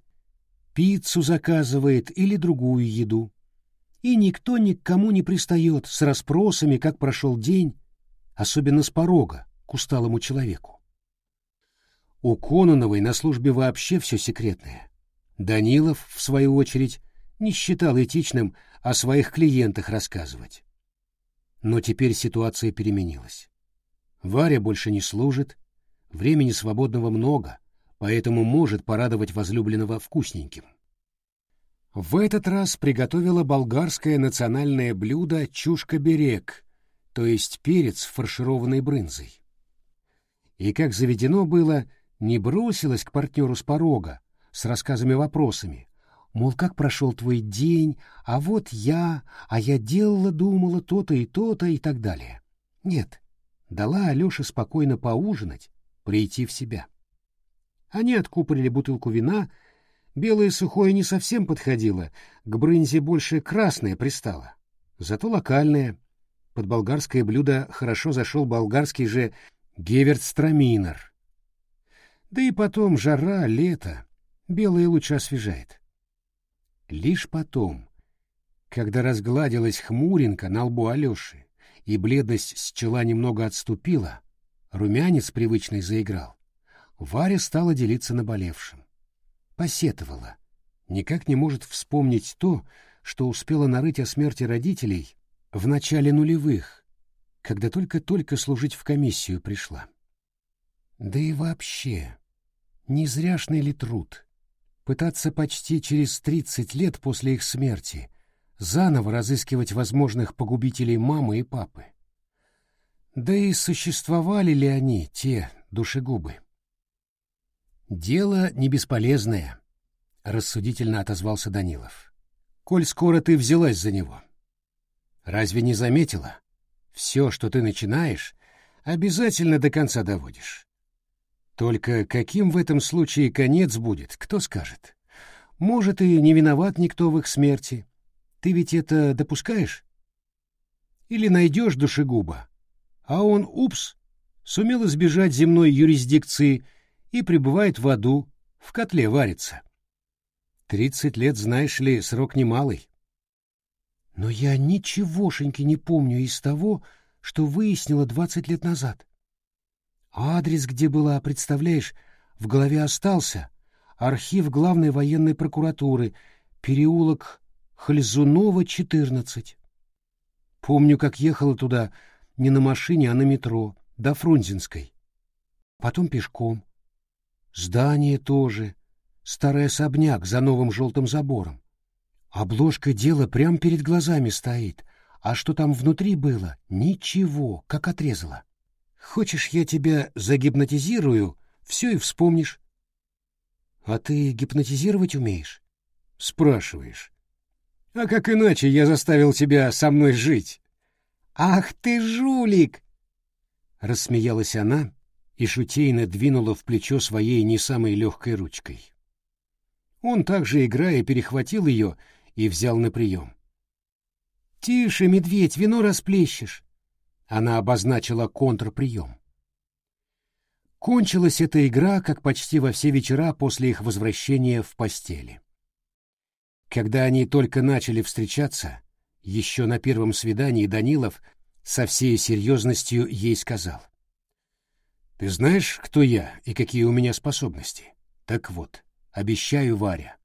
пиццу заказывает или другую еду. И никто ни к кому не пристает с расспросами, как прошел день, особенно с порога, к усталому человеку. У Кононовой на службе вообще все секретное. Данилов, в свою очередь, не считал этичным о своих клиентах рассказывать. Но теперь ситуация переменилась. Варя больше не служит, времени свободного много, поэтому может порадовать возлюбленного вкусненьким. В этот раз приготовила болгарское национальное блюдо чушка-берек, то есть перец, фаршированный брынзой. И, как заведено было, не бросилась к партнеру с порога с рассказами-вопросами, мол, как прошел твой день, а вот я, а я делала, думала то-то и то-то и так далее. Нет, дала Алёше спокойно поужинать, прийти в себя. Они откупорили бутылку вина. Белое сухое не совсем подходило, к брынзе больше красное пристало. Зато локальное. под болгарское блюдо хорошо зашел болгарский же гевертстраминер. Да и потом жара, лето, белое лучше освежает. Лишь потом, когда разгладилась хмуринка на лбу Алеши, и бледность с чела немного отступила, румянец привычный заиграл, Варя стала делиться наболевшим. Посетовала. Никак не может вспомнить то, что успела нарыть о смерти родителей в начале нулевых, когда только-только служить в комиссию пришла. Да и вообще, не зряшный ли труд пытаться почти через тридцать лет после их смерти заново разыскивать возможных погубителей мамы и папы? Да и существовали ли они, те душегубы? Дело не бесполезное, рассудительно отозвался Данилов. Коль скоро ты взялась за него. Разве не заметила? Все, что ты начинаешь, обязательно до конца доводишь. Только каким в этом случае конец будет, кто скажет? Может, и не виноват никто в их смерти. Ты ведь это допускаешь? Или найдешь душегуба, а он, упс, сумел избежать земной юрисдикции и пребывает в аду, в котле варится. Тридцать лет, знаешь ли, срок немалый. Но я ничегошеньки не помню из того, что выяснила двадцать лет назад. Адрес, где была, представляешь, в голове остался. Архив главной военной прокуратуры, переулок Хальзунова, 14. Помню, как ехала туда не на машине, а на метро, до Фрунзенской. Потом пешком. Здание тоже. Старый особняк за новым желтым забором. Обложка дела прямо перед глазами стоит, а что там внутри было, ничего, как отрезало. Хочешь, я тебя загипнотизирую, все и вспомнишь. А ты гипнотизировать умеешь? Спрашиваешь. А как иначе я заставил тебя со мной жить? Ах ты жулик! Рассмеялась она и шутейно двинула в плечо своей не самой легкой ручкой. Он также, играя, перехватил ее и взял на прием. «Тише, медведь, вино расплещешь!» Она обозначила контрприем. Кончилась эта игра, как почти во все вечера после их возвращения в постели. Когда они только начали встречаться, еще на первом свидании Данилов со всей серьезностью ей сказал. «Ты знаешь, кто я и какие у меня способности? Так вот, обещаю, Варя,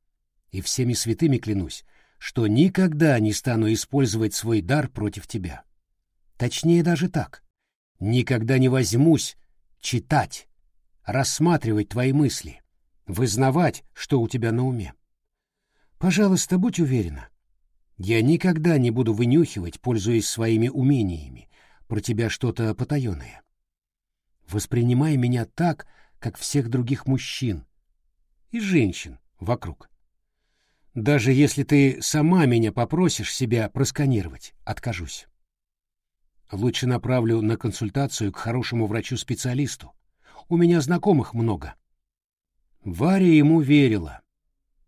и всеми святыми клянусь, что никогда не стану использовать свой дар против тебя. Точнее даже так. Никогда не возьмусь читать, рассматривать твои мысли, вызнавать, что у тебя на уме. Пожалуйста, будь уверена. Я никогда не буду вынюхивать, пользуясь своими умениями, про тебя что-то потаенное. Воспринимай меня так, как всех других мужчин и женщин вокруг. Даже если ты сама меня попросишь себя просканировать, откажусь. Лучше направлю на консультацию к хорошему врачу-специалисту. У меня знакомых много. Варя ему верила.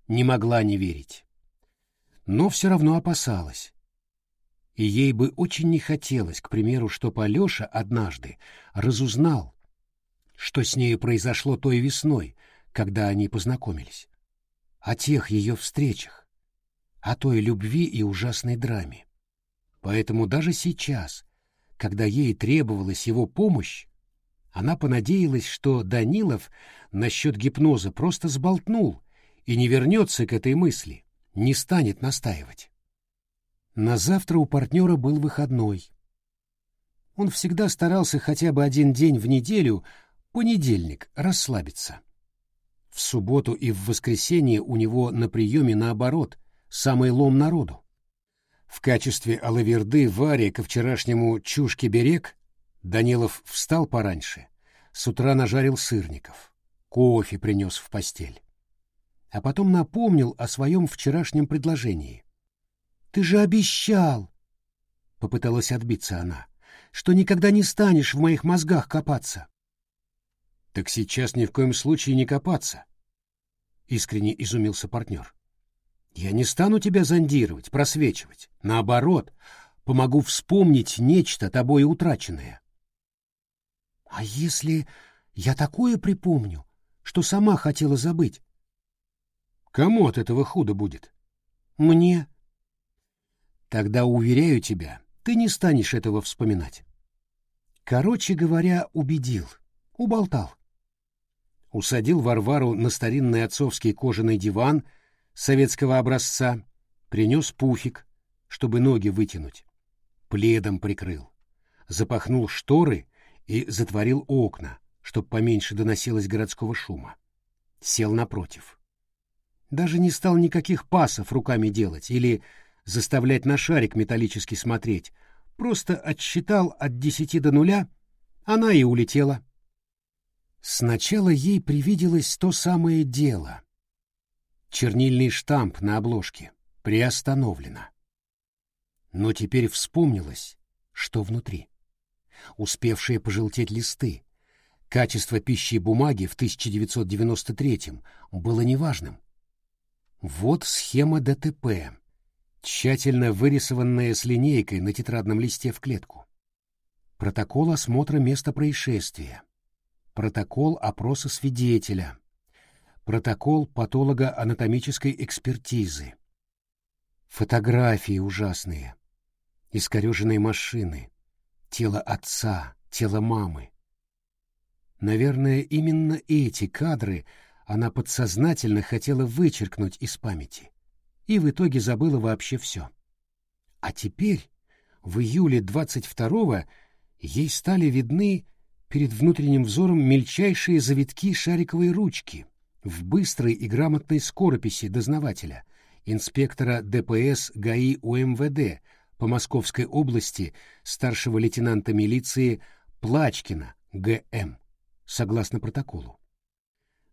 Не могла не верить. Но все равно опасалась. И ей бы очень не хотелось, к примеру, чтоб Алеша однажды разузнал, что с нею произошло той весной, когда они познакомились о тех ее встречах, о той любви и ужасной драме. Поэтому даже сейчас, когда ей требовалась его помощь, она понадеялась, что Данилов насчет гипноза просто сболтнул и не вернется к этой мысли, не станет настаивать. На завтра у партнера был выходной. Он всегда старался хотя бы один день в неделю, понедельник, расслабиться. В субботу и в воскресенье у него на приеме наоборот, самый лом народу. В качестве алаверды Варе ко вчерашнему чушке-берег Данилов встал пораньше, с утра нажарил сырников, кофе принес в постель. А потом напомнил о своем вчерашнем предложении. «Ты же обещал!» — попыталась отбиться она, — что никогда не станешь в моих мозгах копаться. Так сейчас ни в коем случае не копаться. Искренне изумился партнер. Я не стану тебя зондировать, просвечивать. Наоборот, помогу вспомнить нечто тобой утраченное. А если я такое припомню, что сама хотела забыть? Кому от этого худо будет? Мне. Тогда, уверяю тебя, ты не станешь этого вспоминать. Короче говоря, убедил, уболтал. Усадил Варвару на старинный отцовский кожаный диван советского образца, принес пуфик, чтобы ноги вытянуть, пледом прикрыл, запахнул шторы и затворил окна, чтоб поменьше доносилось городского шума. Сел напротив. Даже не стал никаких пасов руками делать или заставлять на шарик металлический смотреть, просто отсчитал от десяти до нуля, она и улетела. Сначала ей привиделось то самое дело. Чернильный штамп на обложке приостановлено. Но теперь вспомнилось, что внутри. Успевшие пожелтеть листы, качество пищи и бумаги в 1993 было неважным. Вот схема ДТП, тщательно вырисованная с линейкой на тетрадном листе в клетку. Протокол осмотра места происшествия. Протокол опроса свидетеля. Протокол патолого-анатомической экспертизы. Фотографии ужасные. Искореженные машины. Тело отца, тело мамы. Наверное, именно эти кадры она подсознательно хотела вычеркнуть из памяти и в итоге забыла вообще все. А теперь, в июле 22-го, ей стали видны перед внутренним взором мельчайшие завитки шариковой ручки в быстрой и грамотной скорописи дознавателя, инспектора ДПС ГАИ УМВД по Московской области старшего лейтенанта милиции Плачкина ГМ, согласно протоколу.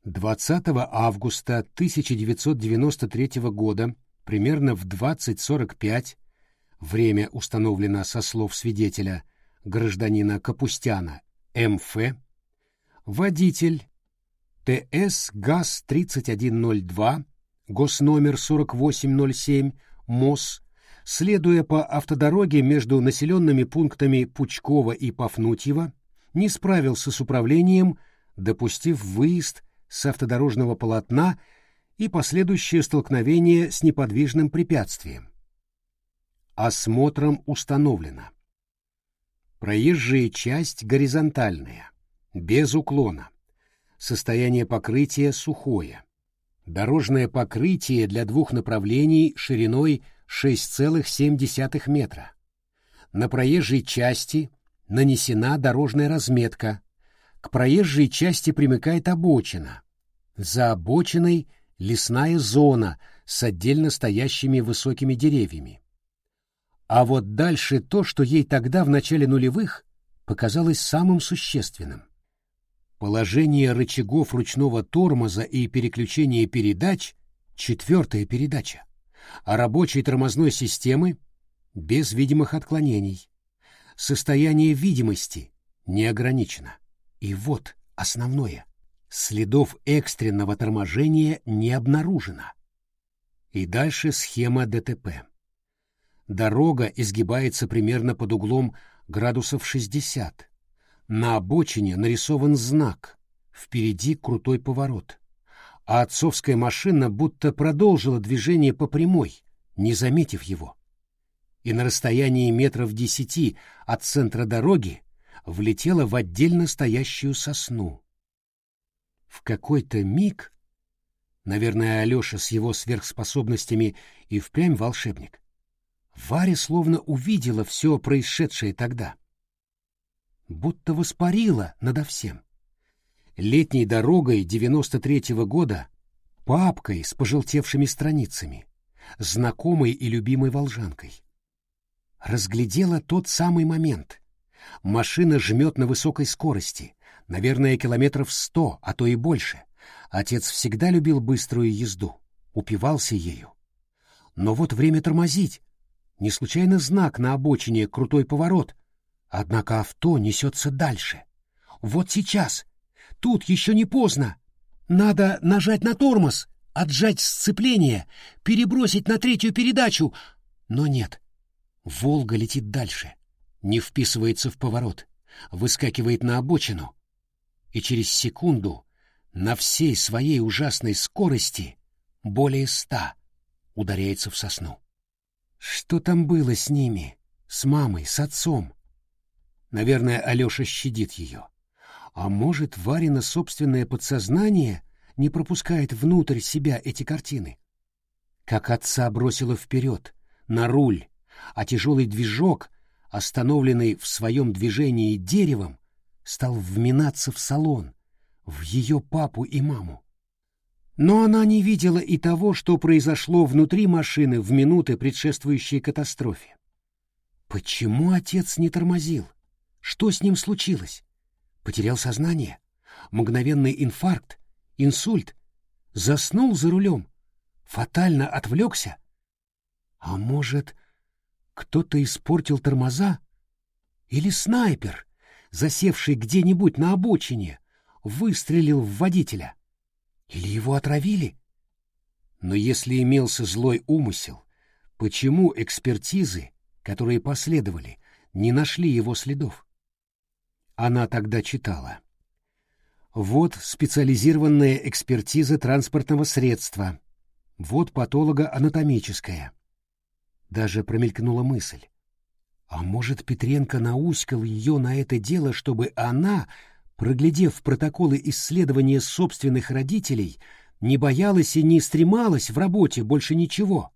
20 августа 1993 года примерно в 20.45, время установлено со слов свидетеля, гражданина Капустяна МФ, водитель ТС ГАЗ-3102, госномер 4807, МОС, следуя по автодороге между населенными пунктами Пучкова и Пафнутьева, не справился с управлением, допустив выезд с автодорожного полотна и последующее столкновение с неподвижным препятствием. Осмотром установлено. Проезжая часть горизонтальная, без уклона. Состояние покрытия сухое. Дорожное покрытие для двух направлений шириной 6,7 метра. На проезжей части нанесена дорожная разметка. К проезжей части примыкает обочина. За обочиной лесная зона с отдельно стоящими высокими деревьями. А вот дальше то, что ей тогда в начале нулевых показалось самым существенным. Положение рычагов ручного тормоза и переключение передач — четвертая передача, а рабочей тормозной системы — без видимых отклонений. Состояние видимости не ограничено. И вот основное — Следов экстренного торможения не обнаружено. И дальше схема ДТП. Дорога изгибается примерно под углом градусов 60. На обочине нарисован знак. Впереди крутой поворот. А отцовская машина будто продолжила движение по прямой, не заметив его. И на расстоянии метров десяти от центра дороги влетела в отдельно стоящую сосну. В какой-то миг, наверное, Алеша с его сверхспособностями и впрямь волшебник, Варя словно увидела все происшедшее тогда. Будто воспарила надо всем. Летней дорогой девяносто третьего года, папкой с пожелтевшими страницами, знакомой и любимой волжанкой. Разглядела тот самый момент. Машина жмет на высокой скорости, наверное, километров сто, а то и больше. Отец всегда любил быструю езду, упивался ею. Но вот время тормозить. Не случайно знак на обочине крутой поворот. Однако авто несется дальше. Вот сейчас. Тут еще не поздно. Надо нажать на тормоз, отжать сцепление, перебросить на третью передачу. Но нет. Волга летит дальше, не вписывается в поворот, выскакивает на обочину, и через секунду на всей своей ужасной скорости более ста ударяется в сосну. Что там было с ними, с мамой, с отцом? Наверное, Алеша щадит ее. А может, Варина собственное подсознание не пропускает внутрь себя эти картины? Как отца бросило вперед, на руль, а тяжелый движок, остановленный в своем движении деревом, стал вминаться в салон, в ее папу и маму. Но она не видела и того, что произошло внутри машины в минуты, предшествующие катастрофе. Почему отец не тормозил? Что с ним случилось? Потерял сознание? Мгновенный инфаркт? Инсульт? Заснул за рулем? Фатально отвлекся? А может, кто-то испортил тормоза? Или снайпер, засевший где-нибудь на обочине, выстрелил в водителя? Или его отравили? Но если имелся злой умысел, почему экспертизы, которые последовали, не нашли его следов? Она тогда читала. Вот специализированная экспертиза транспортного средства. Вот патолого-анатомическая. Даже промелькнула мысль. А может, Петренко науськал ее на это дело, чтобы она проглядев протоколы исследования собственных родителей, не боялась и не стремалась в работе больше ничего.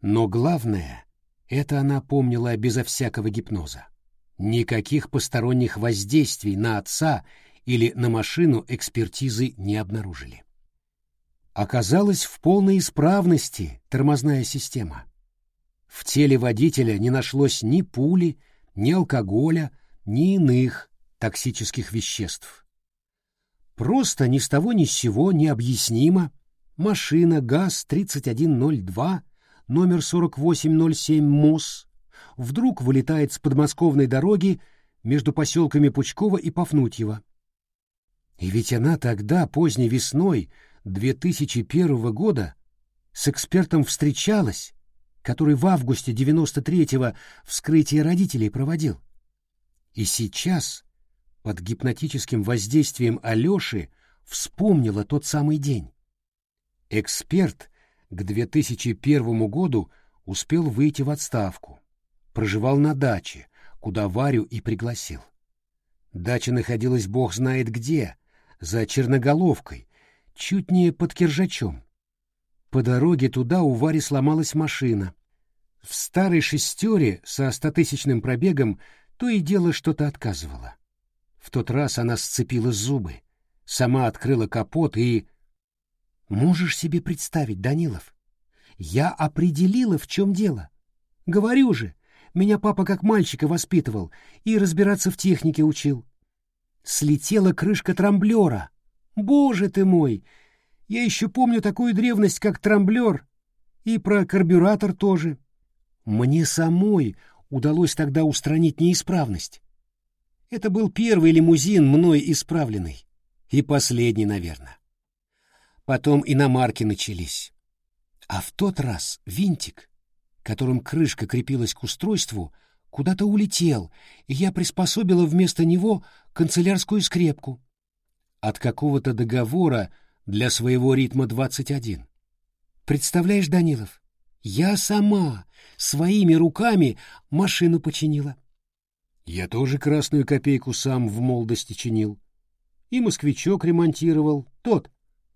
Но главное, это она помнила безо всякого гипноза. Никаких посторонних воздействий на отца или на машину экспертизы не обнаружили. Оказалась в полной исправности тормозная система. В теле водителя не нашлось ни пули, ни алкоголя, ни иных токсических веществ. Просто ни с того ни с сего необъяснимо машина ГАЗ-3102, номер 4807 МОС, вдруг вылетает с подмосковной дороги между поселками Пучково и Пафнутьево. И ведь она тогда, поздней весной 2001 года, с экспертом встречалась, который в августе 93-го вскрытие родителей проводил. И сейчас под гипнотическим воздействием Алёши вспомнила тот самый день. Эксперт к 2001 году успел выйти в отставку, проживал на даче, куда Варю и пригласил. Дача находилась бог знает где, за Черноголовкой, чуть не под Киржачом. По дороге туда у Вари сломалась машина. В старой шестере со стотысячным пробегом то и дело что-то отказывало. В тот раз она сцепила зубы, сама открыла капот и... Можешь себе представить, Данилов? Я определила, в чем дело. Говорю же, меня папа как мальчика воспитывал и разбираться в технике учил. Слетела крышка трамблера. Боже ты мой! Я еще помню такую древность, как трамблер, и про карбюратор тоже. Мне самой удалось тогда устранить неисправность. Это был первый лимузин мной исправленный. И последний, наверное. Потом иномарки начались. А в тот раз винтик, которым крышка крепилась к устройству, куда-то улетел, и я приспособила вместо него канцелярскую скрепку. От какого-то договора для своего ритма 21. Представляешь, Данилов, я сама своими руками машину починила. Я тоже красную копейку сам в молодости чинил. И москвичок ремонтировал, тот,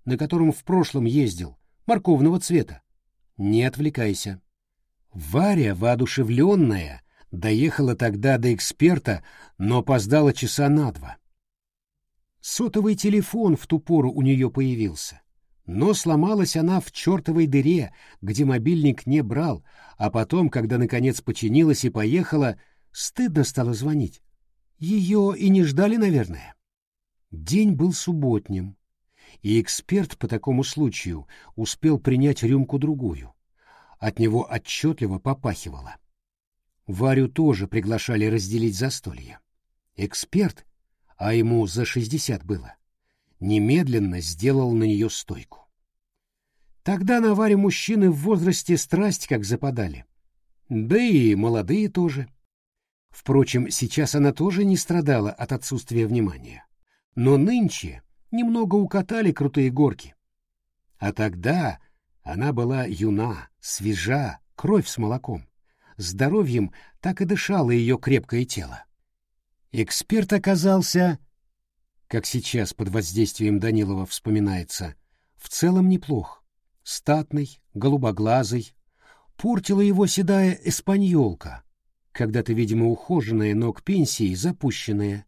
на котором в прошлом ездил, морковного цвета. Не отвлекайся. Варя, воодушевленная, доехала тогда до эксперта, но опоздала часа на два. Сотовый телефон в ту пору у нее появился. Но сломалась она в чертовой дыре, где мобильник не брал, а потом, когда наконец починилась и поехала, Стыдно стало звонить. Ее и не ждали, наверное. День был субботним, и эксперт по такому случаю успел принять рюмку-другую. От него отчетливо попахивало. Варю тоже приглашали разделить застолье. Эксперт, а ему за шестьдесят было, немедленно сделал на нее стойку. Тогда на Варе мужчины в возрасте страсть как западали. Да и молодые тоже. Впрочем, сейчас она тоже не страдала от отсутствия внимания. Но нынче немного укатали крутые горки. А тогда она была юна, свежа, кровь с молоком. Здоровьем так и дышало ее крепкое тело. Эксперт оказался, как сейчас под воздействием Данилова вспоминается, в целом неплох. Статный, голубоглазый. Портила его седая эспаньолка, когда-то, видимо, ухоженная, но к пенсии запущенная,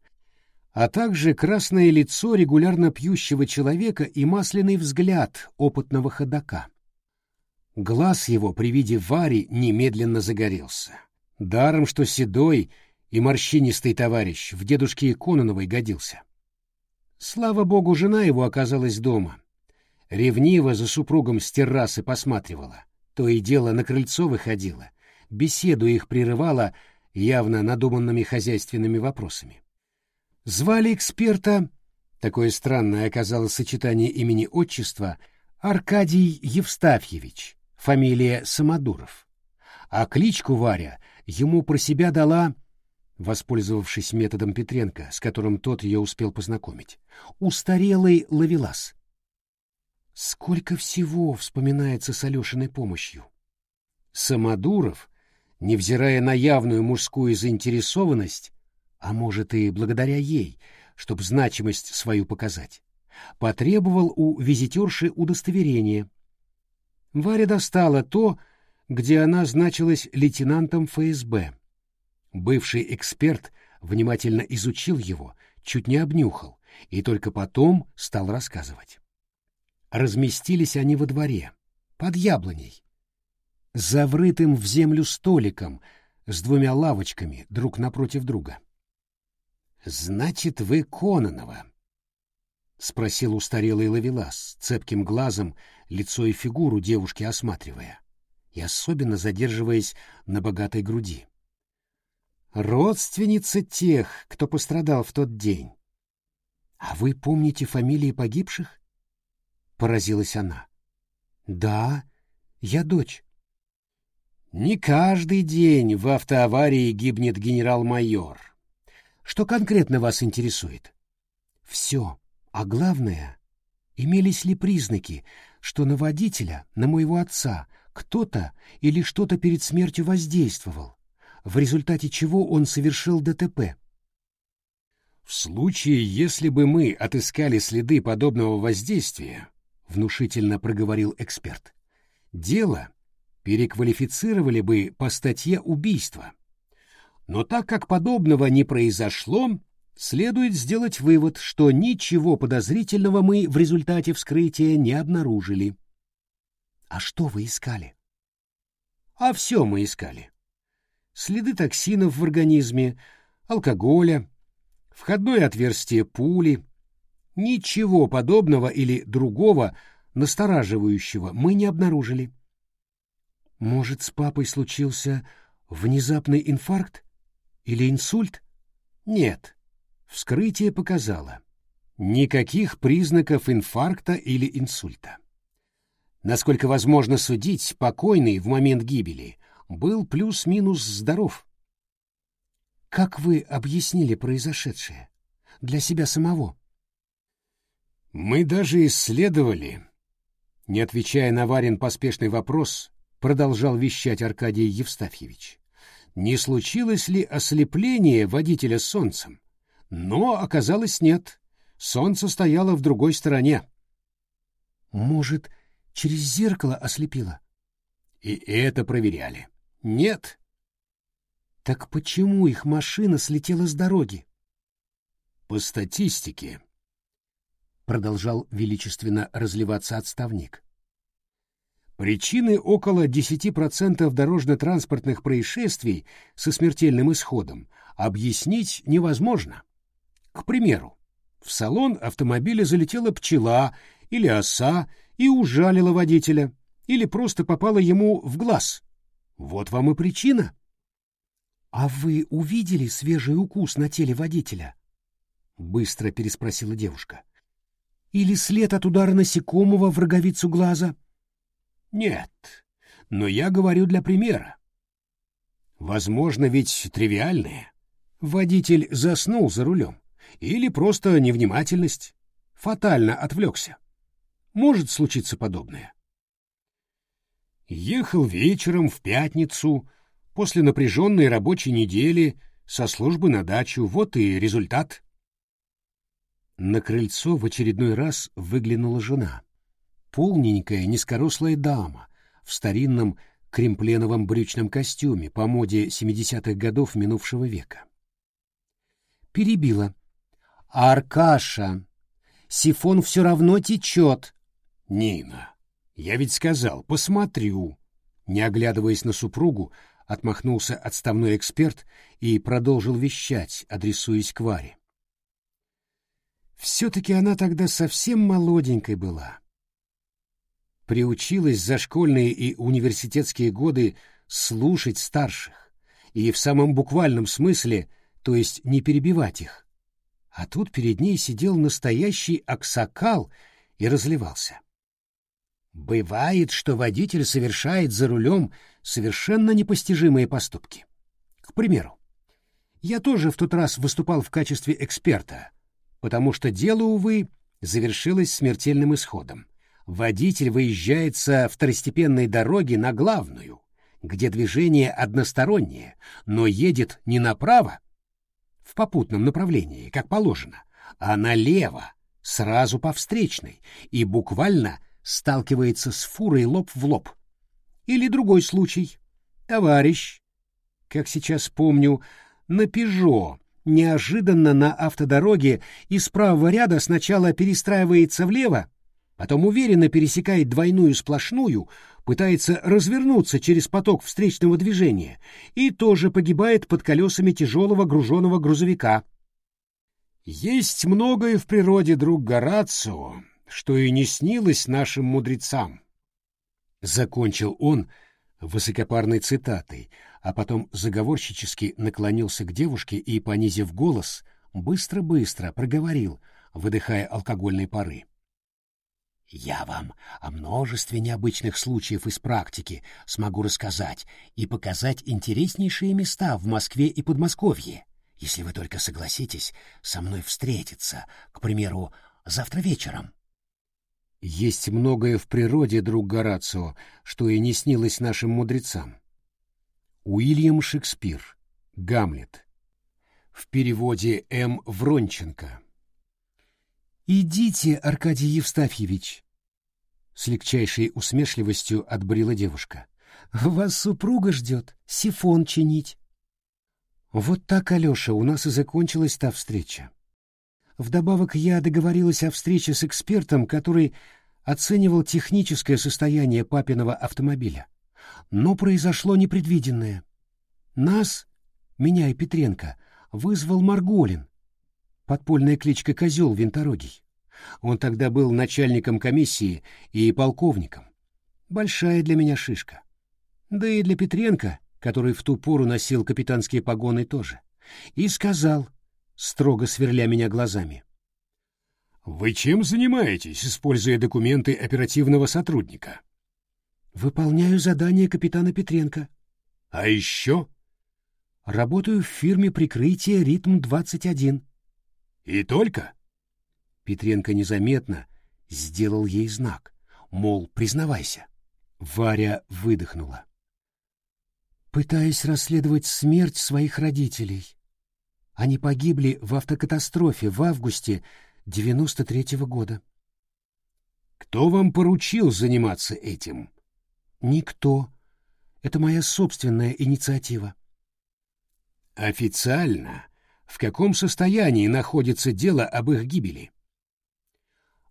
а также красное лицо регулярно пьющего человека и масляный взгляд опытного ходока. Глаз его при виде Вари немедленно загорелся. Даром, что седой и морщинистый товарищ в дедушке Кононовой годился. Слава богу, жена его оказалась дома. Ревниво за супругом с террасы посматривала. То и дело на крыльцо выходила. Беседу их прерывала явно надуманными хозяйственными вопросами. Звали эксперта, такое странное оказалось сочетание имени-отчества, Аркадий Евстафьевич, фамилия Самодуров. А кличку Варя ему про себя дала, воспользовавшись методом Петренко, с которым тот ее успел познакомить, устарелый ловелас. Сколько всего вспоминается с Алешиной помощью. Самодуров, невзирая на явную мужскую заинтересованность, а может и благодаря ей, чтобы значимость свою показать, потребовал у визитерши удостоверения. Варя достала то, где она значилась лейтенантом ФСБ. Бывший эксперт внимательно изучил его, чуть не обнюхал, и только потом стал рассказывать. Разместились они во дворе, под яблоней, за врытым в землю столиком с двумя лавочками друг напротив друга. «Значит, вы Кононова?» — спросил устарелый ловелас, цепким глазом лицо и фигуру девушки осматривая, и особенно задерживаясь на богатой груди. «Родственница тех, кто пострадал в тот день. А вы помните фамилии погибших?» — поразилась она. «Да, я дочь». «Не каждый день в автоаварии гибнет генерал-майор», что конкретно вас интересует? Все. А главное, имелись ли признаки, что на водителя, на моего отца, кто-то или что-то перед смертью воздействовал, в результате чего он совершил ДТП? В случае, если бы мы отыскали следы подобного воздействия, внушительно проговорил эксперт, дело переквалифицировали бы по статье убийства но так как подобного не произошло, следует сделать вывод, что ничего подозрительного мы в результате вскрытия не обнаружили. А что вы искали? А все мы искали. Следы токсинов в организме, алкоголя, входное отверстие пули. Ничего подобного или другого настораживающего мы не обнаружили. Может, с папой случился внезапный инфаркт? Или инсульт? Нет. Вскрытие показало. Никаких признаков инфаркта или инсульта. Насколько возможно судить, покойный в момент гибели был плюс-минус здоров. Как вы объяснили произошедшее? Для себя самого? Мы даже исследовали. Не отвечая на Варин поспешный вопрос, продолжал вещать Аркадий Евстафьевич не случилось ли ослепление водителя солнцем. Но оказалось нет. Солнце стояло в другой стороне. Может, через зеркало ослепило? И это проверяли. Нет. Так почему их машина слетела с дороги? По статистике, продолжал величественно разливаться отставник. Причины около 10% дорожно-транспортных происшествий со смертельным исходом объяснить невозможно. К примеру, в салон автомобиля залетела пчела или оса и ужалила водителя, или просто попала ему в глаз. Вот вам и причина. — А вы увидели свежий укус на теле водителя? — быстро переспросила девушка. — Или след от удара насекомого в роговицу глаза? — нет, но я говорю для примера. Возможно, ведь тривиальные. Водитель заснул за рулем. Или просто невнимательность. Фатально отвлекся. Может случиться подобное. Ехал вечером в пятницу, после напряженной рабочей недели, со службы на дачу. Вот и результат. На крыльцо в очередной раз выглянула жена. Полненькая, низкорослая дама в старинном кремпленовом брючном костюме по моде 70-х годов минувшего века. Перебила. «Аркаша, сифон все равно течет». «Нина, я ведь сказал, посмотрю». Не оглядываясь на супругу, отмахнулся отставной эксперт и продолжил вещать, адресуясь к Варе. Все-таки она тогда совсем молоденькой была. Приучилась за школьные и университетские годы слушать старших и в самом буквальном смысле, то есть не перебивать их. А тут перед ней сидел настоящий аксакал и разливался. Бывает, что водитель совершает за рулем совершенно непостижимые поступки. К примеру, я тоже в тот раз выступал в качестве эксперта — потому что дело, увы, завершилось смертельным исходом. Водитель выезжает со второстепенной дороги на главную, где движение одностороннее, но едет не направо, в попутном направлении, как положено, а налево, сразу по встречной, и буквально сталкивается с фурой лоб в лоб. Или другой случай. Товарищ, как сейчас помню, на «Пежо» неожиданно на автодороге из правого ряда сначала перестраивается влево, потом уверенно пересекает двойную сплошную, пытается развернуться через поток встречного движения и тоже погибает под колесами тяжелого груженного грузовика. Есть многое в природе, друг Горацио, что и не снилось нашим мудрецам. Закончил он высокопарной цитатой, а потом заговорщически наклонился к девушке и, понизив голос, быстро-быстро проговорил, выдыхая алкогольные пары. «Я вам о множестве необычных случаев из практики смогу рассказать и показать интереснейшие места в Москве и Подмосковье, если вы только согласитесь со мной встретиться, к примеру, завтра вечером». Есть многое в природе, друг Горацио, что и не снилось нашим мудрецам. Уильям Шекспир. Гамлет. В переводе М. Вронченко. «Идите, Аркадий Евстафьевич!» С легчайшей усмешливостью отбрила девушка. «Вас супруга ждет, сифон чинить». Вот так, Алеша, у нас и закончилась та встреча. Вдобавок я договорилась о встрече с экспертом, который оценивал техническое состояние папиного автомобиля. Но произошло непредвиденное. Нас, меня и Петренко, вызвал Марголин, подпольная кличка Козел Винторогий. Он тогда был начальником комиссии и полковником. Большая для меня шишка. Да и для Петренко, который в ту пору носил капитанские погоны тоже. И сказал, строго сверля меня глазами. «Вы чем занимаетесь, используя документы оперативного сотрудника?» Выполняю задание капитана Петренко. А еще? Работаю в фирме прикрытия «Ритм-21». И только? Петренко незаметно сделал ей знак, мол, признавайся. Варя выдохнула. Пытаясь расследовать смерть своих родителей. Они погибли в автокатастрофе в августе 93-го года. Кто вам поручил заниматься этим? Никто. Это моя собственная инициатива. Официально в каком состоянии находится дело об их гибели?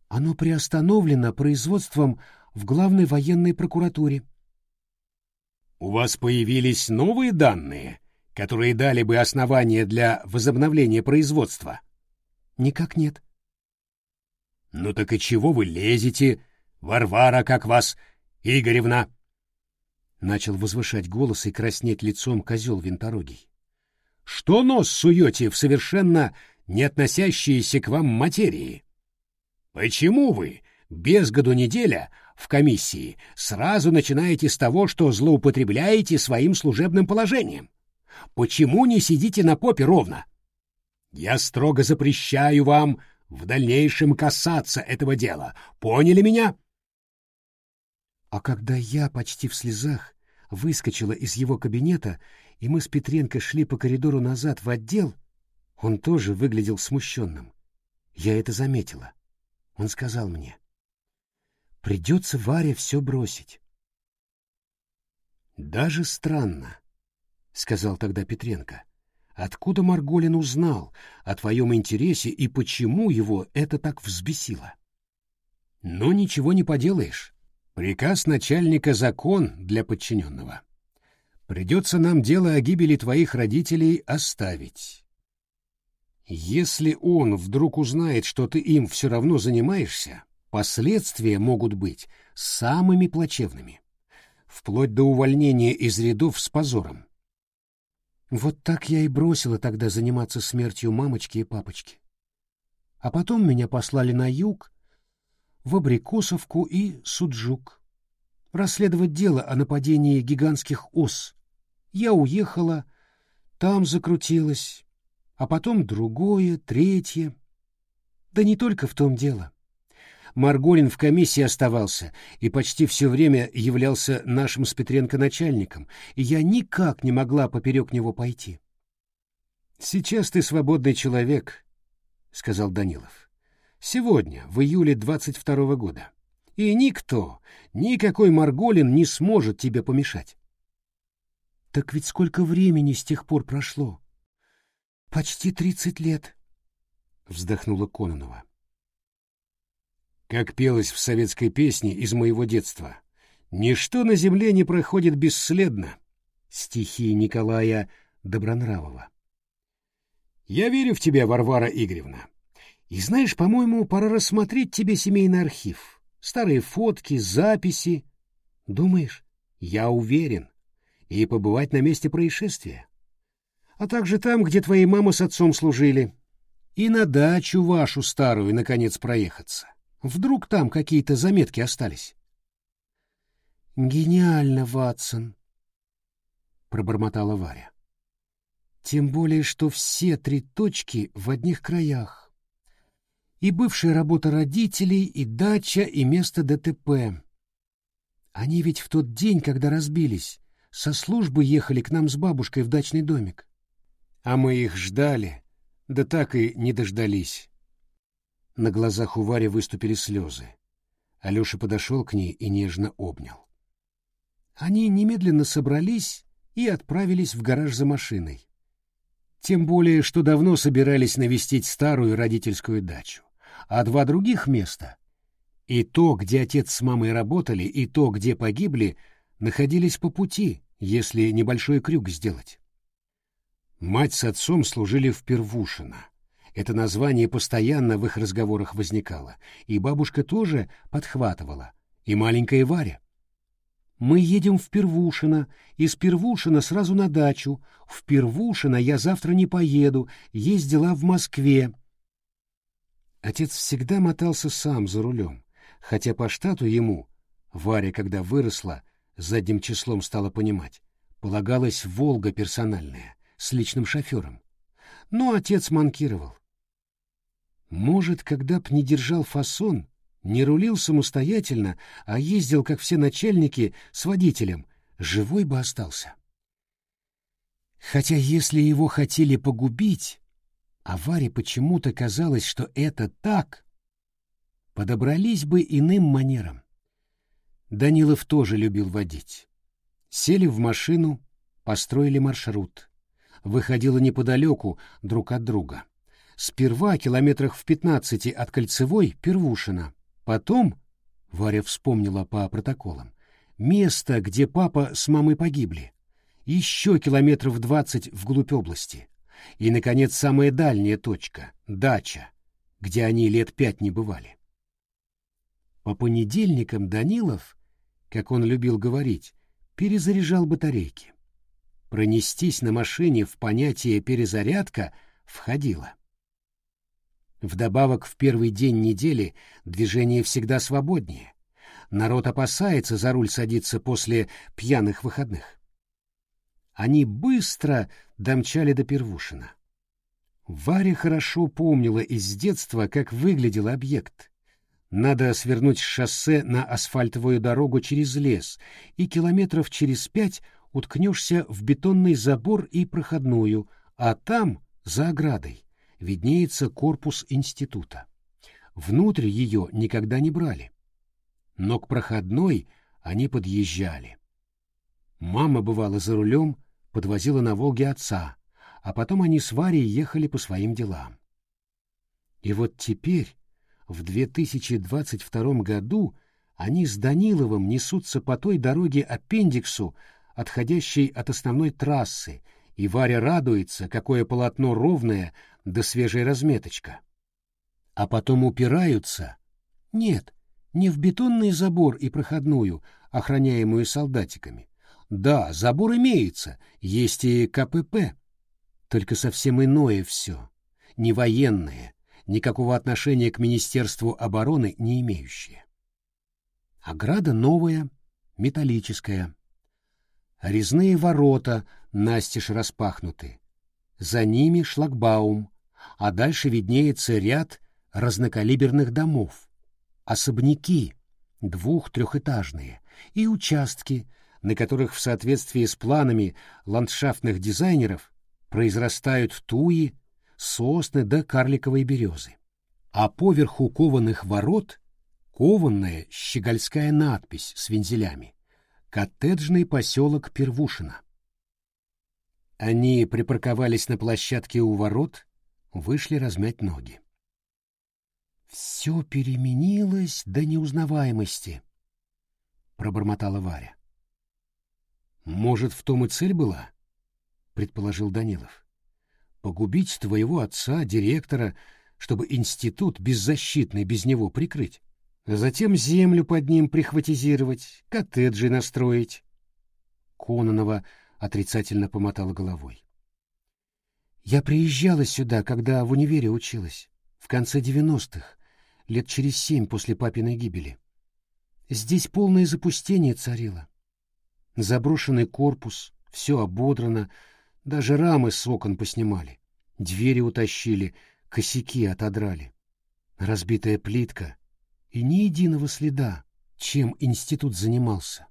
Оно приостановлено производством в главной военной прокуратуре. У вас появились новые данные, которые дали бы основания для возобновления производства? Никак нет. Ну так и чего вы лезете, Варвара, как вас, Игоревна? Начал возвышать голос и краснеть лицом козел винторогий. Что нос суете в совершенно не относящиеся к вам материи? Почему вы, без году неделя, в комиссии сразу начинаете с того, что злоупотребляете своим служебным положением? Почему не сидите на попе ровно? Я строго запрещаю вам в дальнейшем касаться этого дела. Поняли меня? А когда я почти в слезах выскочила из его кабинета, и мы с Петренко шли по коридору назад в отдел, он тоже выглядел смущенным. Я это заметила. Он сказал мне, «Придется Варе все бросить». «Даже странно», — сказал тогда Петренко. «Откуда Марголин узнал о твоем интересе и почему его это так взбесило?» «Но ничего не поделаешь. Приказ начальника — закон для подчиненного. Придется нам дело о гибели твоих родителей оставить. Если он вдруг узнает, что ты им все равно занимаешься, последствия могут быть самыми плачевными, вплоть до увольнения из рядов с позором. Вот так я и бросила тогда заниматься смертью мамочки и папочки. А потом меня послали на юг, в Абрикосовку и Суджук, расследовать дело о нападении гигантских ос. Я уехала, там закрутилась, а потом другое, третье. Да не только в том дело. Марголин в комиссии оставался и почти все время являлся нашим с Петренко начальником, и я никак не могла поперек него пойти. «Сейчас ты свободный человек», — сказал Данилов. «Сегодня, в июле двадцать второго года. И никто, никакой Марголин не сможет тебе помешать». «Так ведь сколько времени с тех пор прошло?» Почти тридцать лет, вздохнула Кононова. Как пелось в советской песне из моего детства, ничто на земле не проходит бесследно. Стихи Николая Добронравова. Я верю в тебя, Варвара Игоревна. И знаешь, по-моему, пора рассмотреть тебе семейный архив. Старые фотки, записи. Думаешь? Я уверен. И побывать на месте происшествия а также там, где твои мама с отцом служили. И на дачу вашу старую, наконец, проехаться. Вдруг там какие-то заметки остались. Гениально, Ватсон, пробормотала Варя. Тем более, что все три точки в одних краях. И бывшая работа родителей, и дача, и место ДТП. Они ведь в тот день, когда разбились, со службы ехали к нам с бабушкой в дачный домик. А мы их ждали, да так и не дождались. На глазах у Вари выступили слезы. Алеша подошел к ней и нежно обнял. Они немедленно собрались и отправились в гараж за машиной. Тем более, что давно собирались навестить старую родительскую дачу. А два других места, и то, где отец с мамой работали, и то, где погибли, находились по пути, если небольшой крюк сделать. Мать с отцом служили в Первушино. Это название постоянно в их разговорах возникало, и бабушка тоже подхватывала, и маленькая Варя. «Мы едем в Первушино, из Первушино сразу на дачу. В Первушино я завтра не поеду, есть дела в Москве». Отец всегда мотался сам за рулем, хотя по штату ему, Варя, когда выросла, задним числом стала понимать, полагалась «Волга» персональная с личным шофером. Но отец манкировал. Может, когда б не держал фасон, не рулил самостоятельно, а ездил, как все начальники, с водителем, живой бы остался. Хотя если его хотели погубить, а Варе почему-то казалось, что это так, подобрались бы иным манером. Данилов тоже любил водить. Сели в машину, построили маршрут выходила неподалеку друг от друга. Сперва километрах в пятнадцати от Кольцевой Первушина, потом, Варя вспомнила по протоколам, место, где папа с мамой погибли, еще километров двадцать вглубь области, и, наконец, самая дальняя точка — дача, где они лет пять не бывали. По понедельникам Данилов, как он любил говорить, перезаряжал батарейки пронестись на машине в понятие «перезарядка» входило. Вдобавок, в первый день недели движение всегда свободнее. Народ опасается за руль садиться после пьяных выходных. они быстро домчали до Первушина. Варя хорошо помнила из детства, как выглядел объект. Надо свернуть с шоссе на асфальтовую дорогу через лес, и километров через пять уткнешься в бетонный забор и проходную, а там, за оградой, виднеется корпус института. Внутрь ее никогда не брали. Но к проходной они подъезжали. Мама бывала за рулем, подвозила на Волге отца, а потом они с Варей ехали по своим делам. И вот теперь, в 2022 году, они с Даниловым несутся по той дороге-аппендиксу, отходящей от основной трассы, и Варя радуется, какое полотно ровное да свежая разметочка. А потом упираются. Нет, не в бетонный забор и проходную, охраняемую солдатиками. Да, забор имеется, есть и КПП. Только совсем иное все. Не военное, никакого отношения к Министерству обороны не имеющее. Ограда новая, металлическая. Резные ворота настежь распахнуты. За ними шлагбаум, а дальше виднеется ряд разнокалиберных домов, особняки, двух-трехэтажные, и участки, на которых в соответствии с планами ландшафтных дизайнеров произрастают туи, сосны да карликовые березы. А поверху кованых ворот кованная щегольская надпись с вензелями «Коттеджный поселок Первушина». Они припарковались на площадке у ворот, вышли размять ноги. «Все переменилось до неузнаваемости», — пробормотала Варя. «Может, в том и цель была?» — предположил Данилов. «Погубить твоего отца, директора, чтобы институт беззащитный без него прикрыть, а затем землю под ним прихватизировать, коттеджи настроить». Кононова отрицательно помотала головой. «Я приезжала сюда, когда в универе училась, в конце девяностых, лет через семь после папиной гибели. Здесь полное запустение царило. Заброшенный корпус, все ободрано, даже рамы с окон поснимали, двери утащили, косяки отодрали. Разбитая плитка и ни единого следа, чем институт занимался.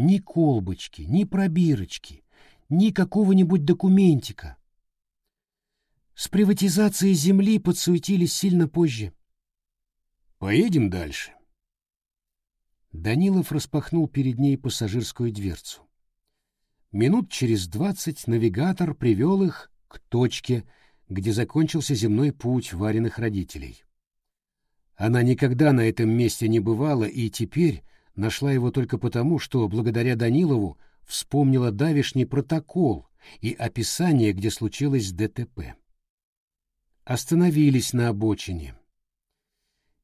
Ни колбочки, ни пробирочки, ни какого-нибудь документика. С приватизацией земли подсуетились сильно позже. Поедем дальше. Данилов распахнул перед ней пассажирскую дверцу. Минут через двадцать навигатор привел их к точке, где закончился земной путь вареных родителей. Она никогда на этом месте не бывала и теперь нашла его только потому, что благодаря Данилову вспомнила давишний протокол и описание, где случилось ДТП. Остановились на обочине.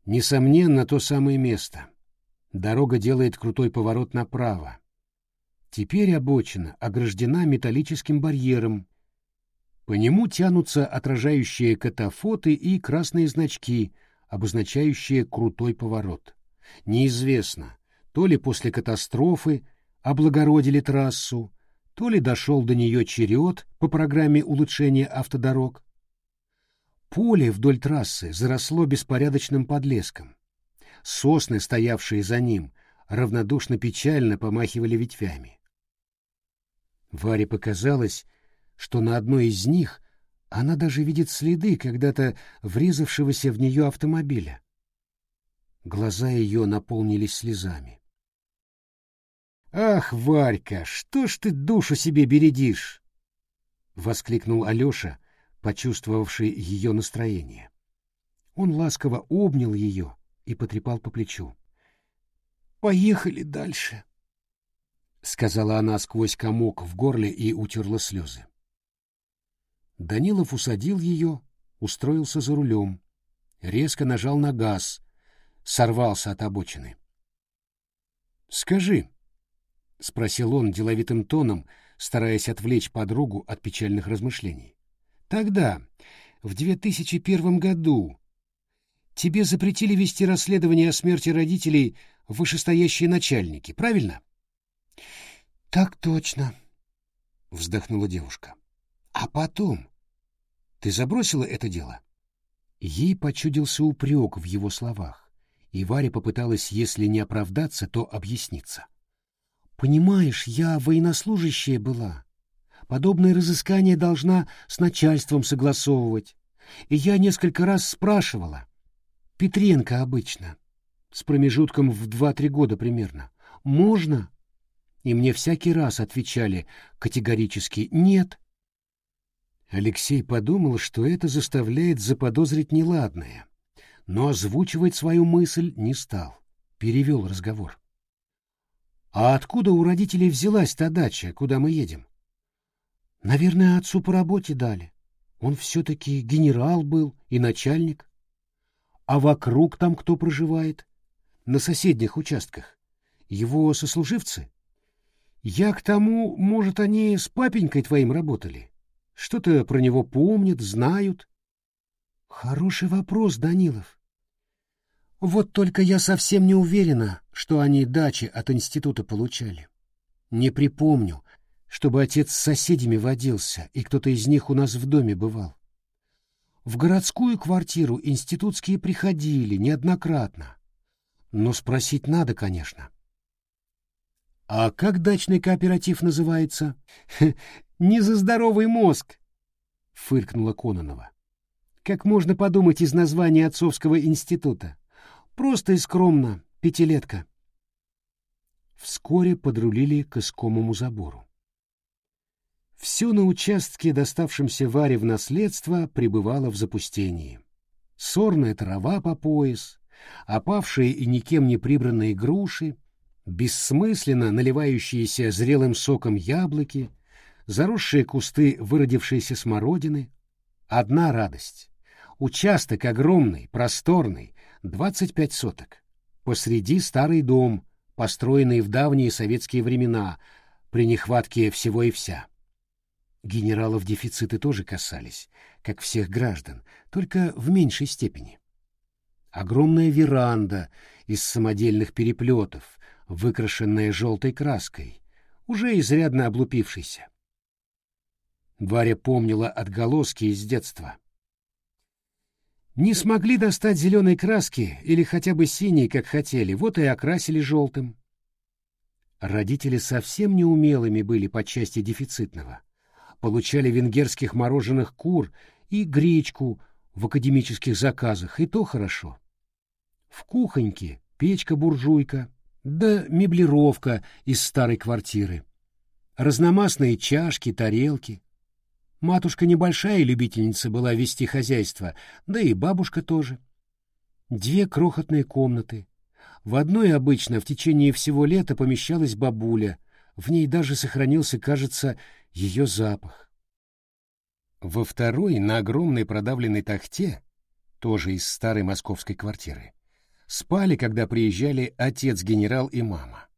Несомненно, то самое место. Дорога делает крутой поворот направо. Теперь обочина ограждена металлическим барьером. По нему тянутся отражающие катафоты и красные значки, обозначающие крутой поворот. Неизвестно, то ли после катастрофы облагородили трассу, то ли дошел до нее черед по программе улучшения автодорог, Поле вдоль трассы заросло беспорядочным подлеском. Сосны, стоявшие за ним, равнодушно-печально помахивали ветвями. Варе показалось, что на одной из них она даже видит следы когда-то врезавшегося в нее автомобиля. Глаза ее наполнились слезами. «Ах, Варька, что ж ты душу себе бередишь?» — воскликнул Алеша, почувствовавший ее настроение. Он ласково обнял ее и потрепал по плечу. «Поехали дальше», — сказала она сквозь комок в горле и утерла слезы. Данилов усадил ее, устроился за рулем, резко нажал на газ, сорвался от обочины. «Скажи», — спросил он деловитым тоном, стараясь отвлечь подругу от печальных размышлений. Тогда, в 2001 году, тебе запретили вести расследование о смерти родителей вышестоящие начальники, правильно? Так точно. вздохнула девушка. А потом? Ты забросила это дело? Ей почудился упрек в его словах, и Варя попыталась, если не оправдаться, то объясниться. Понимаешь, я военнослужащая была. Подобное разыскание должна с начальством согласовывать. И я несколько раз спрашивала. Петренко обычно. С промежутком в два-три года примерно. Можно? И мне всякий раз отвечали категорически «нет». Алексей подумал, что это заставляет заподозрить неладное, но озвучивать свою мысль не стал. Перевел разговор. А откуда у родителей взялась та дача, куда мы едем? Наверное, отцу по работе дали. Он все-таки генерал был и начальник. А вокруг там кто проживает? На соседних участках. Его сослуживцы? Я к тому, может, они с папенькой твоим работали. Что-то про него помнят, знают. Хороший вопрос, Данилов. Вот только я совсем не уверена, что они дачи от института получали. Не припомню, чтобы отец с соседями водился, и кто-то из них у нас в доме бывал. В городскую квартиру институтские приходили неоднократно. Но спросить надо, конечно. А как дачный кооператив называется? *laughs* Не за здоровый мозг, фыркнула Кононова. Как можно подумать из названия отцовского института? Просто и скромно, пятилетка. Вскоре подрулили к искомому забору. Все на участке, доставшемся Варе в наследство, пребывало в запустении. Сорная трава по пояс, опавшие и никем не прибранные груши, бессмысленно наливающиеся зрелым соком яблоки, заросшие кусты выродившейся смородины. Одна радость. Участок огромный, просторный, 25 соток. Посреди старый дом, построенный в давние советские времена, при нехватке всего и вся. Генералов дефициты тоже касались, как всех граждан, только в меньшей степени. Огромная веранда из самодельных переплетов, выкрашенная желтой краской, уже изрядно облупившейся. Варя помнила отголоски из детства — не смогли достать зеленой краски или хотя бы синей, как хотели, вот и окрасили желтым. Родители совсем неумелыми были по части дефицитного. Получали венгерских мороженых кур и гречку в академических заказах, и то хорошо. В кухоньке печка-буржуйка, да меблировка из старой квартиры. Разномастные чашки, тарелки, Матушка небольшая любительница была вести хозяйство, да и бабушка тоже. Две крохотные комнаты. В одной обычно в течение всего лета помещалась бабуля, в ней даже сохранился, кажется, ее запах. Во второй, на огромной продавленной тахте, тоже из старой московской квартиры, спали, когда приезжали отец-генерал и мама.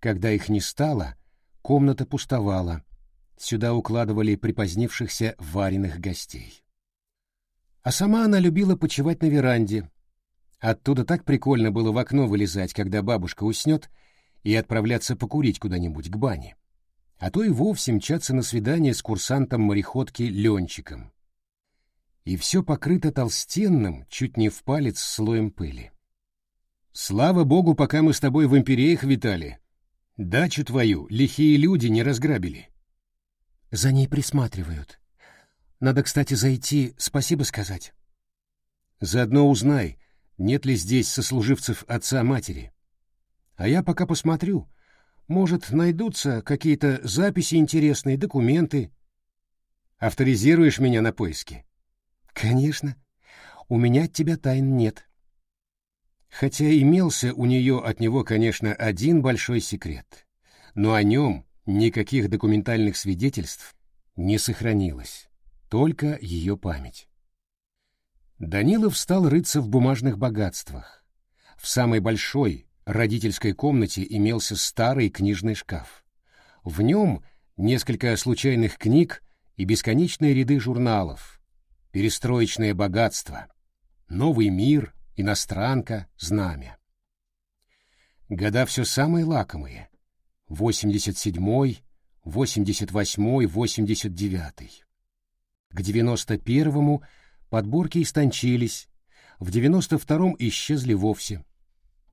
Когда их не стало, комната пустовала, Сюда укладывали припозднившихся вареных гостей. А сама она любила почивать на веранде. Оттуда так прикольно было в окно вылезать, когда бабушка уснет, и отправляться покурить куда-нибудь к бане. А то и вовсе мчаться на свидание с курсантом мореходки Ленчиком. И все покрыто толстенным, чуть не в палец слоем пыли. Слава богу, пока мы с тобой в империях витали. Дачу твою лихие люди не разграбили. За ней присматривают. Надо, кстати, зайти спасибо сказать. Заодно узнай, нет ли здесь сослуживцев отца-матери. А я пока посмотрю. Может, найдутся какие-то записи интересные, документы. Авторизируешь меня на поиски? Конечно. У меня от тебя тайн нет. Хотя имелся у нее от него, конечно, один большой секрет. Но о нем Никаких документальных свидетельств не сохранилось, только ее память. Данилов стал рыться в бумажных богатствах. В самой большой родительской комнате имелся старый книжный шкаф. В нем несколько случайных книг и бесконечные ряды журналов, перестроечное богатство, новый мир, иностранка, знамя. Года все самые лакомые, 87-й, 88-й, 89-й. К 91-му подборки истончились, в 92-м исчезли вовсе.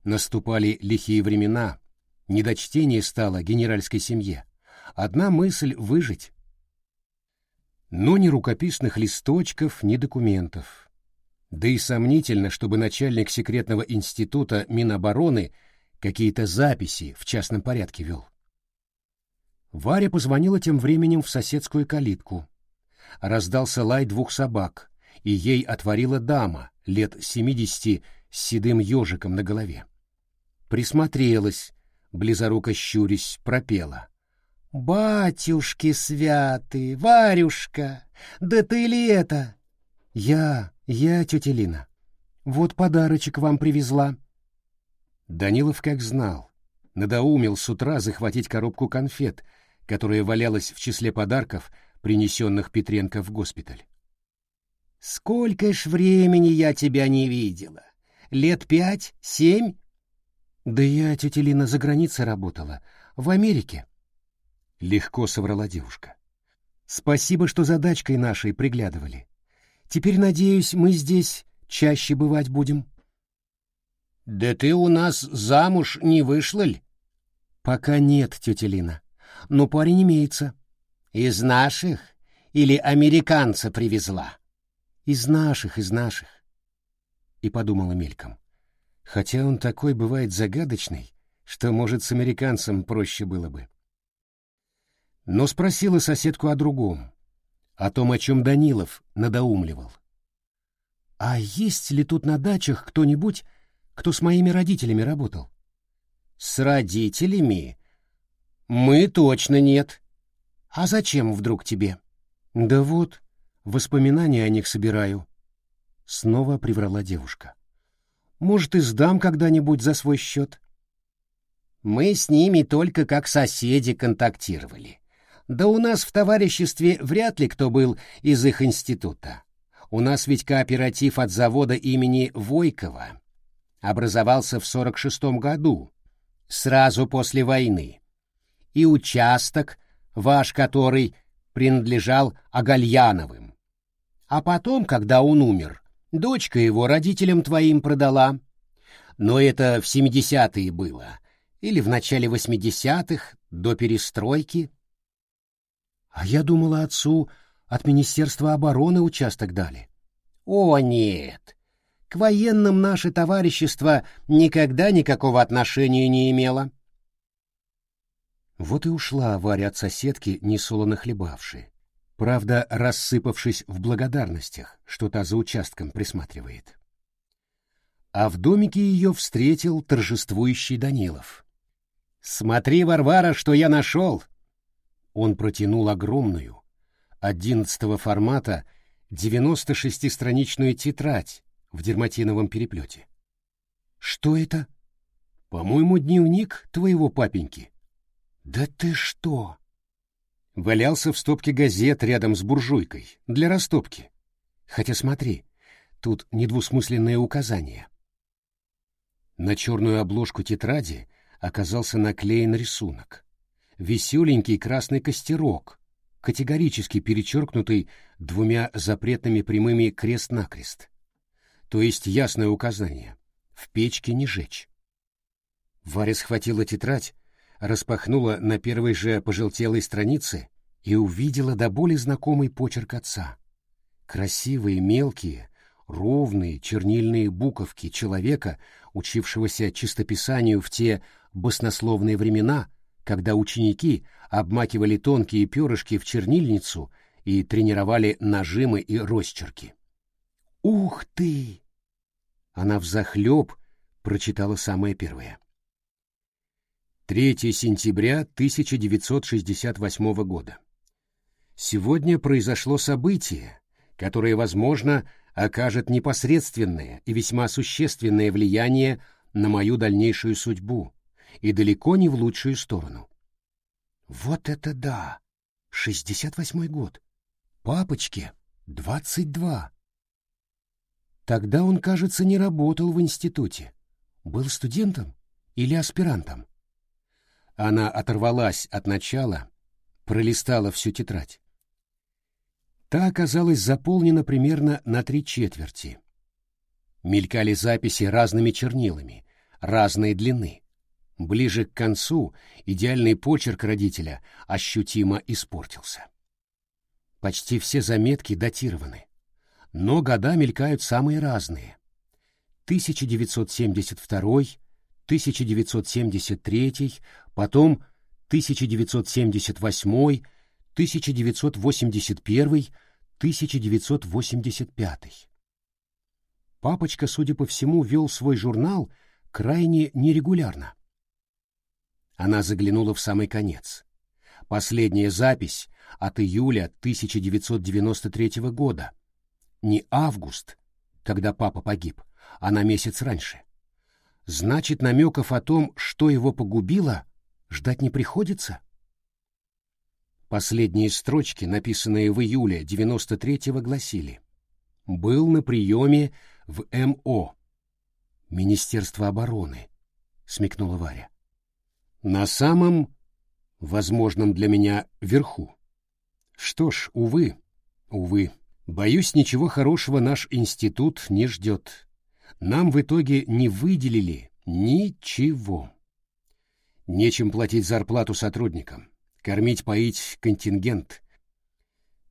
Наступали лихие времена, недочтение стало генеральской семье. Одна мысль — выжить. Но ни рукописных листочков, ни документов. Да и сомнительно, чтобы начальник секретного института Минобороны какие-то записи в частном порядке вел. Варя позвонила тем временем в соседскую калитку. Раздался лай двух собак, и ей отворила дама, лет семидесяти, с седым ежиком на голове. Присмотрелась, близоруко щурясь, пропела. «Батюшки святые, Варюшка, да ты ли это?» «Я, я, тетя Лина. Вот подарочек вам привезла». Данилов как знал. Надоумил с утра захватить коробку конфет, которая валялась в числе подарков, принесенных Петренко в госпиталь. «Сколько ж времени я тебя не видела? Лет пять? Семь?» «Да я, тетя Лина, за границей работала, в Америке», — легко соврала девушка. «Спасибо, что за дачкой нашей приглядывали. Теперь, надеюсь, мы здесь чаще бывать будем». «Да ты у нас замуж не вышла ли?» «Пока нет, тетя Лина, но парень имеется». «Из наших или американца привезла?» «Из наших, из наших». И подумала мельком. Хотя он такой бывает загадочный, что, может, с американцем проще было бы. Но спросила соседку о другом, о том, о чем Данилов надоумливал. «А есть ли тут на дачах кто-нибудь, кто с моими родителями работал?» «С родителями? Мы точно нет. А зачем вдруг тебе?» «Да вот, воспоминания о них собираю». Снова приврала девушка. «Может, и сдам когда-нибудь за свой счет?» «Мы с ними только как соседи контактировали. Да у нас в товариществе вряд ли кто был из их института. У нас ведь кооператив от завода имени Войкова образовался в 46-м году, сразу после войны. И участок, ваш который, принадлежал Агальяновым. А потом, когда он умер, дочка его родителям твоим продала. Но это в 70-е было, или в начале 80-х, до перестройки. А я думала, отцу от Министерства обороны участок дали. О, нет, к военным наше товарищество никогда никакого отношения не имело. Вот и ушла Варя от соседки, несолоно хлебавшей. Правда, рассыпавшись в благодарностях, что та за участком присматривает. А в домике ее встретил торжествующий Данилов. «Смотри, Варвара, что я нашел!» Он протянул огромную, одиннадцатого формата, 96-страничную тетрадь в дерматиновом переплете. «Что это?» «По-моему, дневник твоего папеньки». «Да ты что?» Валялся в стопке газет рядом с буржуйкой, для растопки. Хотя смотри, тут недвусмысленное указание. На черную обложку тетради оказался наклеен рисунок. Веселенький красный костерок, категорически перечеркнутый двумя запретными прямыми крест-накрест то есть ясное указание — в печке не жечь. Варя схватила тетрадь, распахнула на первой же пожелтелой странице и увидела до боли знакомый почерк отца. Красивые, мелкие, ровные чернильные буковки человека, учившегося чистописанию в те баснословные времена, когда ученики обмакивали тонкие перышки в чернильницу и тренировали нажимы и росчерки. «Ух ты!» Она взахлеб прочитала самое первое. 3 сентября 1968 года. Сегодня произошло событие, которое, возможно, окажет непосредственное и весьма существенное влияние на мою дальнейшую судьбу, и далеко не в лучшую сторону. Вот это да! 68 год. Папочке 22. Тогда он, кажется, не работал в институте. Был студентом или аспирантом? Она оторвалась от начала, пролистала всю тетрадь. Та оказалась заполнена примерно на три четверти. Мелькали записи разными чернилами, разной длины. Ближе к концу идеальный почерк родителя ощутимо испортился. Почти все заметки датированы, но года мелькают самые разные. 1972, 1973, потом 1978, 1981, 1985. Папочка, судя по всему, вел свой журнал крайне нерегулярно. Она заглянула в самый конец. Последняя запись от июля 1993 года. Не август, когда папа погиб, а на месяц раньше. Значит, намеков о том, что его погубило, ждать не приходится? Последние строчки, написанные в июле 93-го, гласили «Был на приеме в МО». «Министерство обороны», — смекнула Варя. «На самом, возможном для меня, верху. Что ж, увы, увы, боюсь, ничего хорошего наш институт не ждет. Нам в итоге не выделили ничего. Нечем платить зарплату сотрудникам, кормить, поить контингент.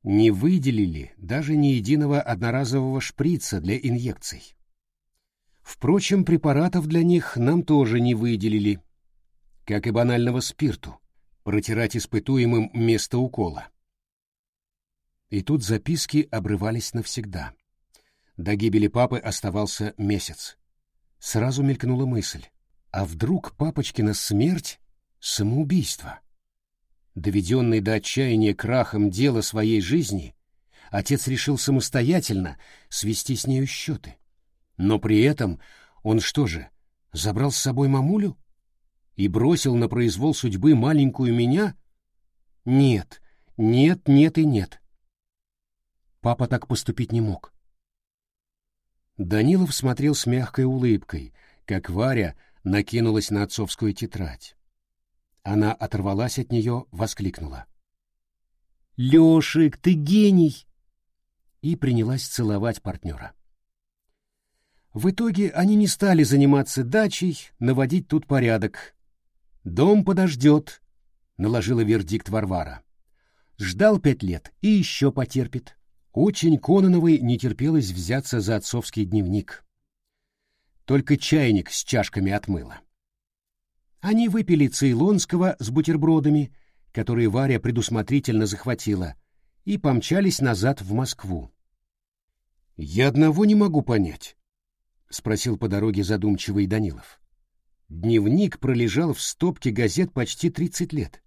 Не выделили даже ни единого одноразового шприца для инъекций. Впрочем, препаратов для них нам тоже не выделили, как и банального спирту, протирать испытуемым место укола. И тут записки обрывались навсегда. До гибели папы оставался месяц. Сразу мелькнула мысль. А вдруг папочкина смерть — самоубийство? Доведенный до отчаяния крахом дела своей жизни, отец решил самостоятельно свести с нею счеты. Но при этом он что же, забрал с собой мамулю? И бросил на произвол судьбы маленькую меня? Нет, нет, нет и нет. Папа так поступить не мог. Данилов смотрел с мягкой улыбкой, как Варя накинулась на отцовскую тетрадь. Она оторвалась от нее, воскликнула. «Лешик, ты гений!» и принялась целовать партнера. В итоге они не стали заниматься дачей, наводить тут порядок. «Дом подождет», — наложила вердикт Варвара. Ждал пять лет и еще потерпит. Очень Кононовой не терпелось взяться за отцовский дневник только чайник с чашками отмыло. Они выпили цейлонского с бутербродами, которые Варя предусмотрительно захватила, и помчались назад в Москву. «Я одного не могу понять», — спросил по дороге задумчивый Данилов. Дневник пролежал в стопке газет почти тридцать лет.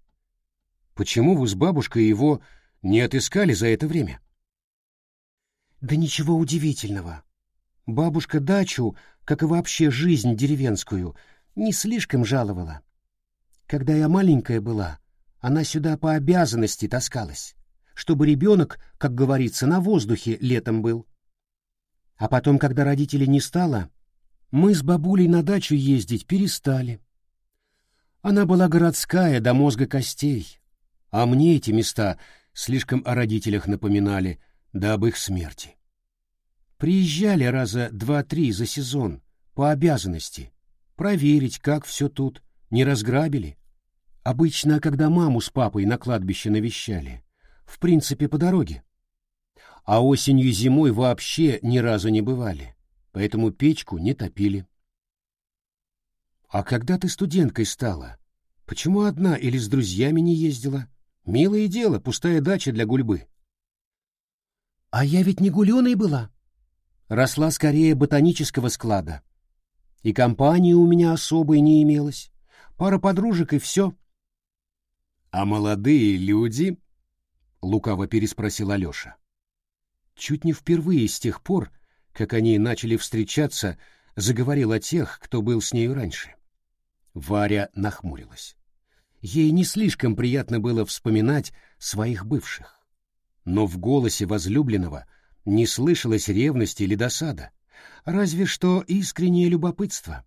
Почему вы с бабушкой его не отыскали за это время? Да ничего удивительного. Бабушка дачу как и вообще жизнь деревенскую, не слишком жаловала. Когда я маленькая была, она сюда по обязанности таскалась, чтобы ребенок, как говорится, на воздухе летом был. А потом, когда родителей не стало, мы с бабулей на дачу ездить перестали. Она была городская до мозга костей, а мне эти места слишком о родителях напоминали, да об их смерти. Приезжали раза два-три за сезон, по обязанности, проверить, как все тут, не разграбили. Обычно, когда маму с папой на кладбище навещали, в принципе, по дороге. А осенью и зимой вообще ни разу не бывали, поэтому печку не топили. А когда ты студенткой стала, почему одна или с друзьями не ездила? Милое дело, пустая дача для гульбы. А я ведь не гуленой была росла скорее ботанического склада. И компании у меня особой не имелось. Пара подружек и все. — А молодые люди? — лукаво переспросил Алеша. Чуть не впервые с тех пор, как они начали встречаться, заговорил о тех, кто был с нею раньше. Варя нахмурилась. Ей не слишком приятно было вспоминать своих бывших. Но в голосе возлюбленного — не слышалось ревности или досада, разве что искреннее любопытство.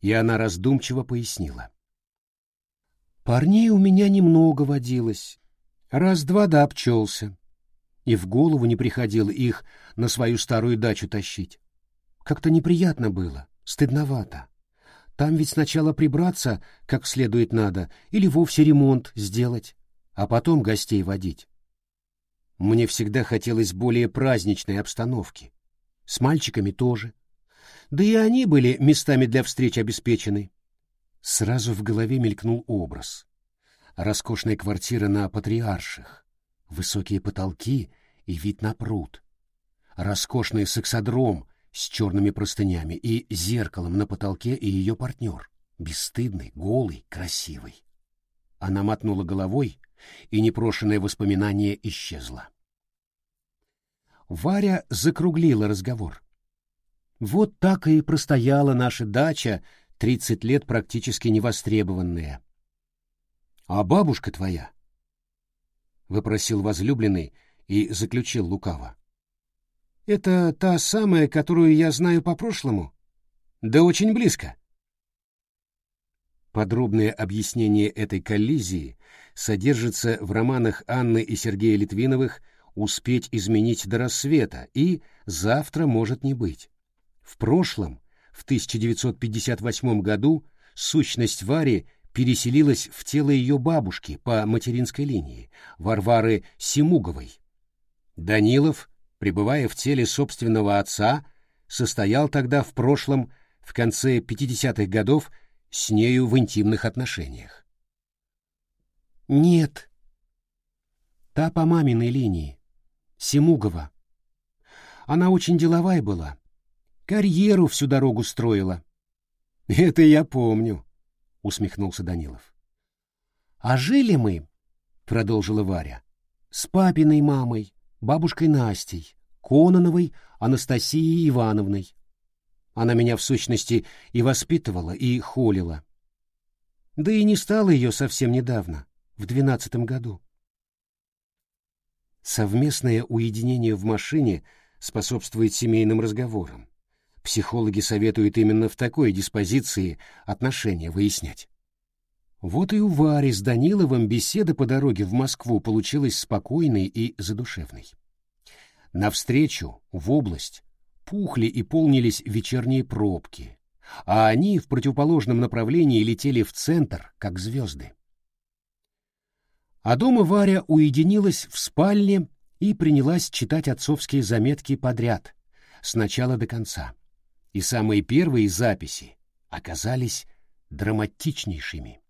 И она раздумчиво пояснила. Парней у меня немного водилось. Раз-два да обчелся. И в голову не приходило их на свою старую дачу тащить. Как-то неприятно было, стыдновато. Там ведь сначала прибраться как следует надо, или вовсе ремонт сделать, а потом гостей водить. Мне всегда хотелось более праздничной обстановки. С мальчиками тоже. Да и они были местами для встреч обеспечены. Сразу в голове мелькнул образ. Роскошная квартира на Патриарших, высокие потолки и вид на пруд. Роскошный сексодром с черными простынями и зеркалом на потолке и ее партнер. Бесстыдный, голый, красивый. Она мотнула головой, и непрошенное воспоминание исчезло. Варя закруглила разговор. Вот так и простояла наша дача тридцать лет практически невостребованная. — А бабушка твоя? — выпросил возлюбленный и заключил лукаво. — Это та самая, которую я знаю по прошлому? Да очень близко. Подробное объяснение этой коллизии содержится в романах Анны и Сергея Литвиновых «Успеть изменить до рассвета» и «Завтра может не быть». В прошлом в 1958 году сущность Вари переселилась в тело ее бабушки по материнской линии, Варвары Симуговой. Данилов, пребывая в теле собственного отца, состоял тогда в прошлом, в конце 50-х годов, с нею в интимных отношениях. Нет. Та по маминой линии. Симугова. Она очень деловая была, Карьеру всю дорогу строила. — Это я помню, — усмехнулся Данилов. — А жили мы, — продолжила Варя, — с папиной мамой, бабушкой Настей, Кононовой Анастасией Ивановной. Она меня, в сущности, и воспитывала, и холила. Да и не стало ее совсем недавно, в двенадцатом году. Совместное уединение в машине способствует семейным разговорам. Психологи советуют именно в такой диспозиции отношения выяснять. Вот и у Вари с Даниловым беседа по дороге в Москву получилась спокойной и задушевной. Навстречу, в область, пухли и полнились вечерние пробки, а они в противоположном направлении летели в центр, как звезды. А дома Варя уединилась в спальне и принялась читать отцовские заметки подряд, с начала до конца и самые первые записи оказались драматичнейшими.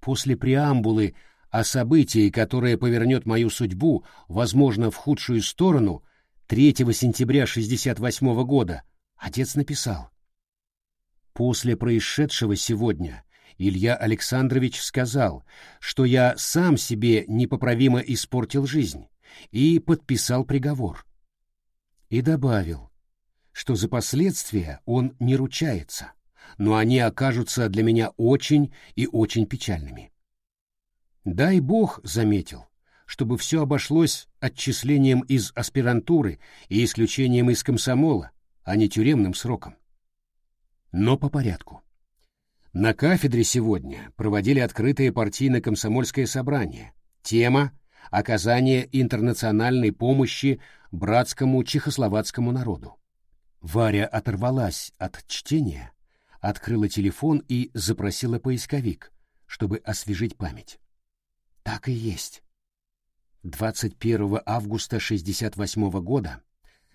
После преамбулы о событии, которое повернет мою судьбу, возможно, в худшую сторону, 3 сентября 68 года, отец написал. После происшедшего сегодня Илья Александрович сказал, что я сам себе непоправимо испортил жизнь, и подписал приговор. И добавил, что за последствия он не ручается, но они окажутся для меня очень и очень печальными. Дай Бог, заметил, чтобы все обошлось отчислением из аспирантуры и исключением из комсомола, а не тюремным сроком. Но по порядку. На кафедре сегодня проводили открытое партийно-комсомольское собрание. Тема — оказание интернациональной помощи братскому чехословацкому народу. Варя оторвалась от чтения, открыла телефон и запросила поисковик, чтобы освежить память. Так и есть. 21 августа 68 года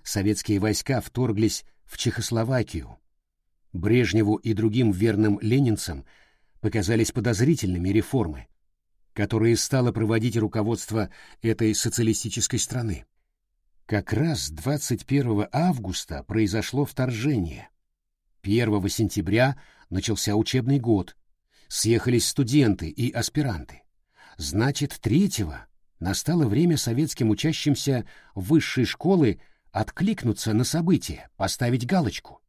советские войска вторглись в Чехословакию. Брежневу и другим верным ленинцам показались подозрительными реформы, которые стало проводить руководство этой социалистической страны. Как раз 21 августа произошло вторжение. 1 сентября начался учебный год. Съехались студенты и аспиранты. Значит, 3 настало время советским учащимся высшей школы откликнуться на события, поставить галочку.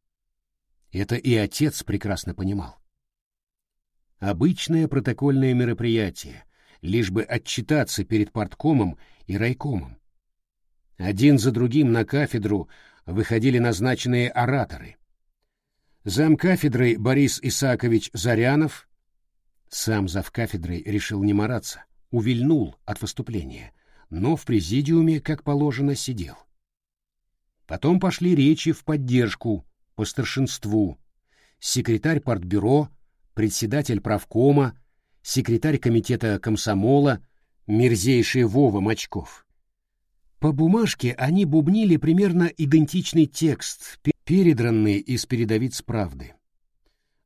Это и отец прекрасно понимал. Обычное протокольное мероприятие, лишь бы отчитаться перед парткомом и райкомом. Один за другим на кафедру выходили назначенные ораторы. Зам кафедры Борис Исакович Зарянов, Сам завкафедрой решил не мараться, увильнул от выступления, но в президиуме, как положено, сидел. Потом пошли речи в поддержку, по старшинству. Секретарь партбюро, председатель правкома, секретарь комитета комсомола, мерзейший Вова Мочков. По бумажке они бубнили примерно идентичный текст, передранный из передовиц правды.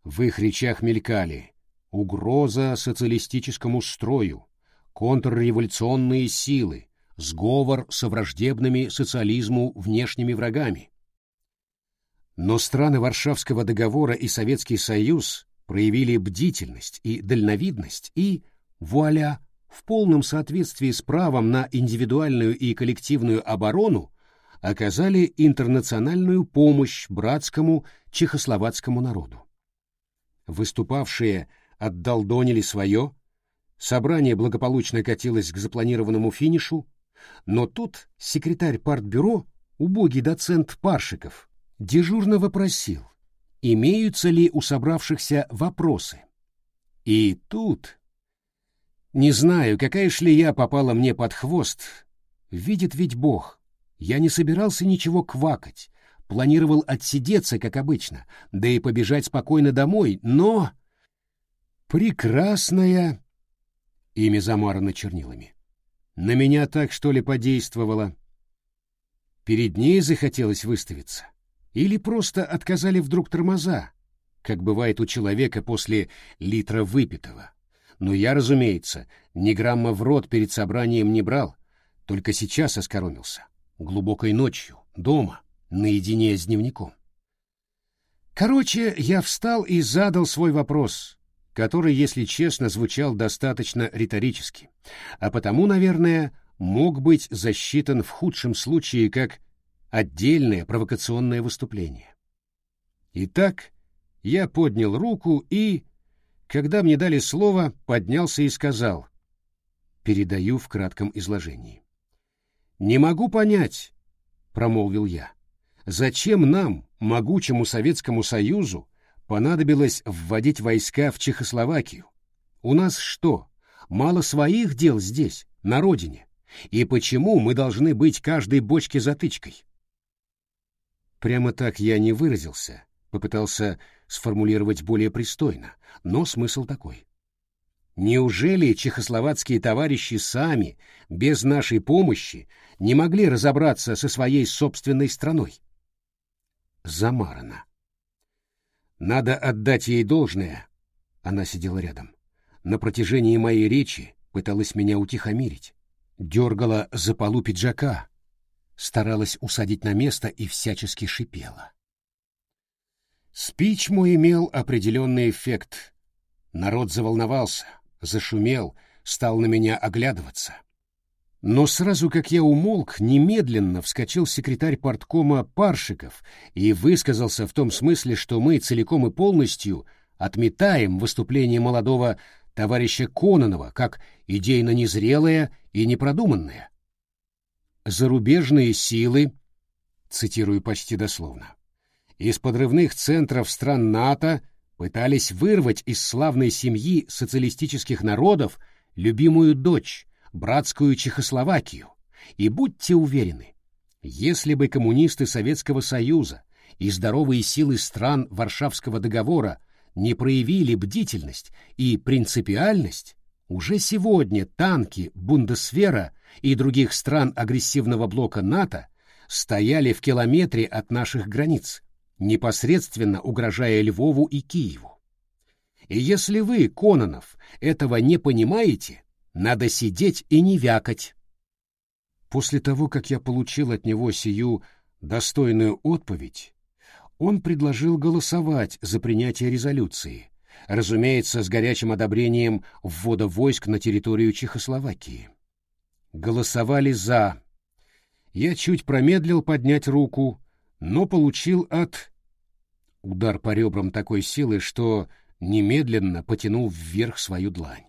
В их речах мелькали угроза социалистическому строю, контрреволюционные силы, сговор со враждебными социализму внешними врагами. Но страны Варшавского договора и Советский Союз проявили бдительность и дальновидность и, вуаля, в полном соответствии с правом на индивидуальную и коллективную оборону оказали интернациональную помощь братскому чехословацкому народу. Выступавшие отдалдонили свое, собрание благополучно катилось к запланированному финишу, но тут секретарь партбюро, убогий доцент Паршиков, дежурно вопросил, имеются ли у собравшихся вопросы. И тут... Не знаю, какая шлея попала мне под хвост. Видит ведь Бог. Я не собирался ничего квакать, планировал отсидеться, как обычно, да и побежать спокойно домой, но... Прекрасная... Имя замарано чернилами. На меня так, что ли, подействовало? Перед ней захотелось выставиться. Или просто отказали вдруг тормоза, как бывает у человека после литра выпитого. Но я, разумеется, ни грамма в рот перед собранием не брал, только сейчас оскоромился. Глубокой ночью, дома, наедине с дневником. Короче, я встал и задал свой вопрос, который, если честно, звучал достаточно риторически, а потому, наверное, мог быть засчитан в худшем случае как отдельное провокационное выступление. Итак, я поднял руку и, когда мне дали слово, поднялся и сказал, передаю в кратком изложении. «Не могу понять», — промолвил я, — «зачем нам, могучему Советскому Союзу, понадобилось вводить войска в Чехословакию? У нас что, мало своих дел здесь, на родине? И почему мы должны быть каждой бочке затычкой?» Прямо так я не выразился, попытался сформулировать более пристойно, но смысл такой. Неужели чехословацкие товарищи сами, без нашей помощи, не могли разобраться со своей собственной страной? Замарана. Надо отдать ей должное. Она сидела рядом. На протяжении моей речи пыталась меня утихомирить. Дергала за полу пиджака, старалась усадить на место и всячески шипела. Спич мой имел определенный эффект. Народ заволновался, зашумел, стал на меня оглядываться. Но сразу как я умолк, немедленно вскочил секретарь порткома Паршиков и высказался в том смысле, что мы целиком и полностью отметаем выступление молодого товарища Кононова как идейно незрелое и непродуманное. Зарубежные силы, цитирую почти дословно, из подрывных центров стран НАТО пытались вырвать из славной семьи социалистических народов любимую дочь, братскую Чехословакию. И будьте уверены, если бы коммунисты Советского Союза и здоровые силы стран Варшавского договора не проявили бдительность и принципиальность, уже сегодня танки Бундесвера и других стран агрессивного блока НАТО стояли в километре от наших границ, непосредственно угрожая Львову и Киеву. И если вы, Кононов, этого не понимаете, надо сидеть и не вякать. После того, как я получил от него сию достойную отповедь, он предложил голосовать за принятие резолюции, разумеется, с горячим одобрением ввода войск на территорию Чехословакии. Голосовали «за». Я чуть промедлил поднять руку, но получил от... Удар по ребрам такой силы, что немедленно потянул вверх свою длань.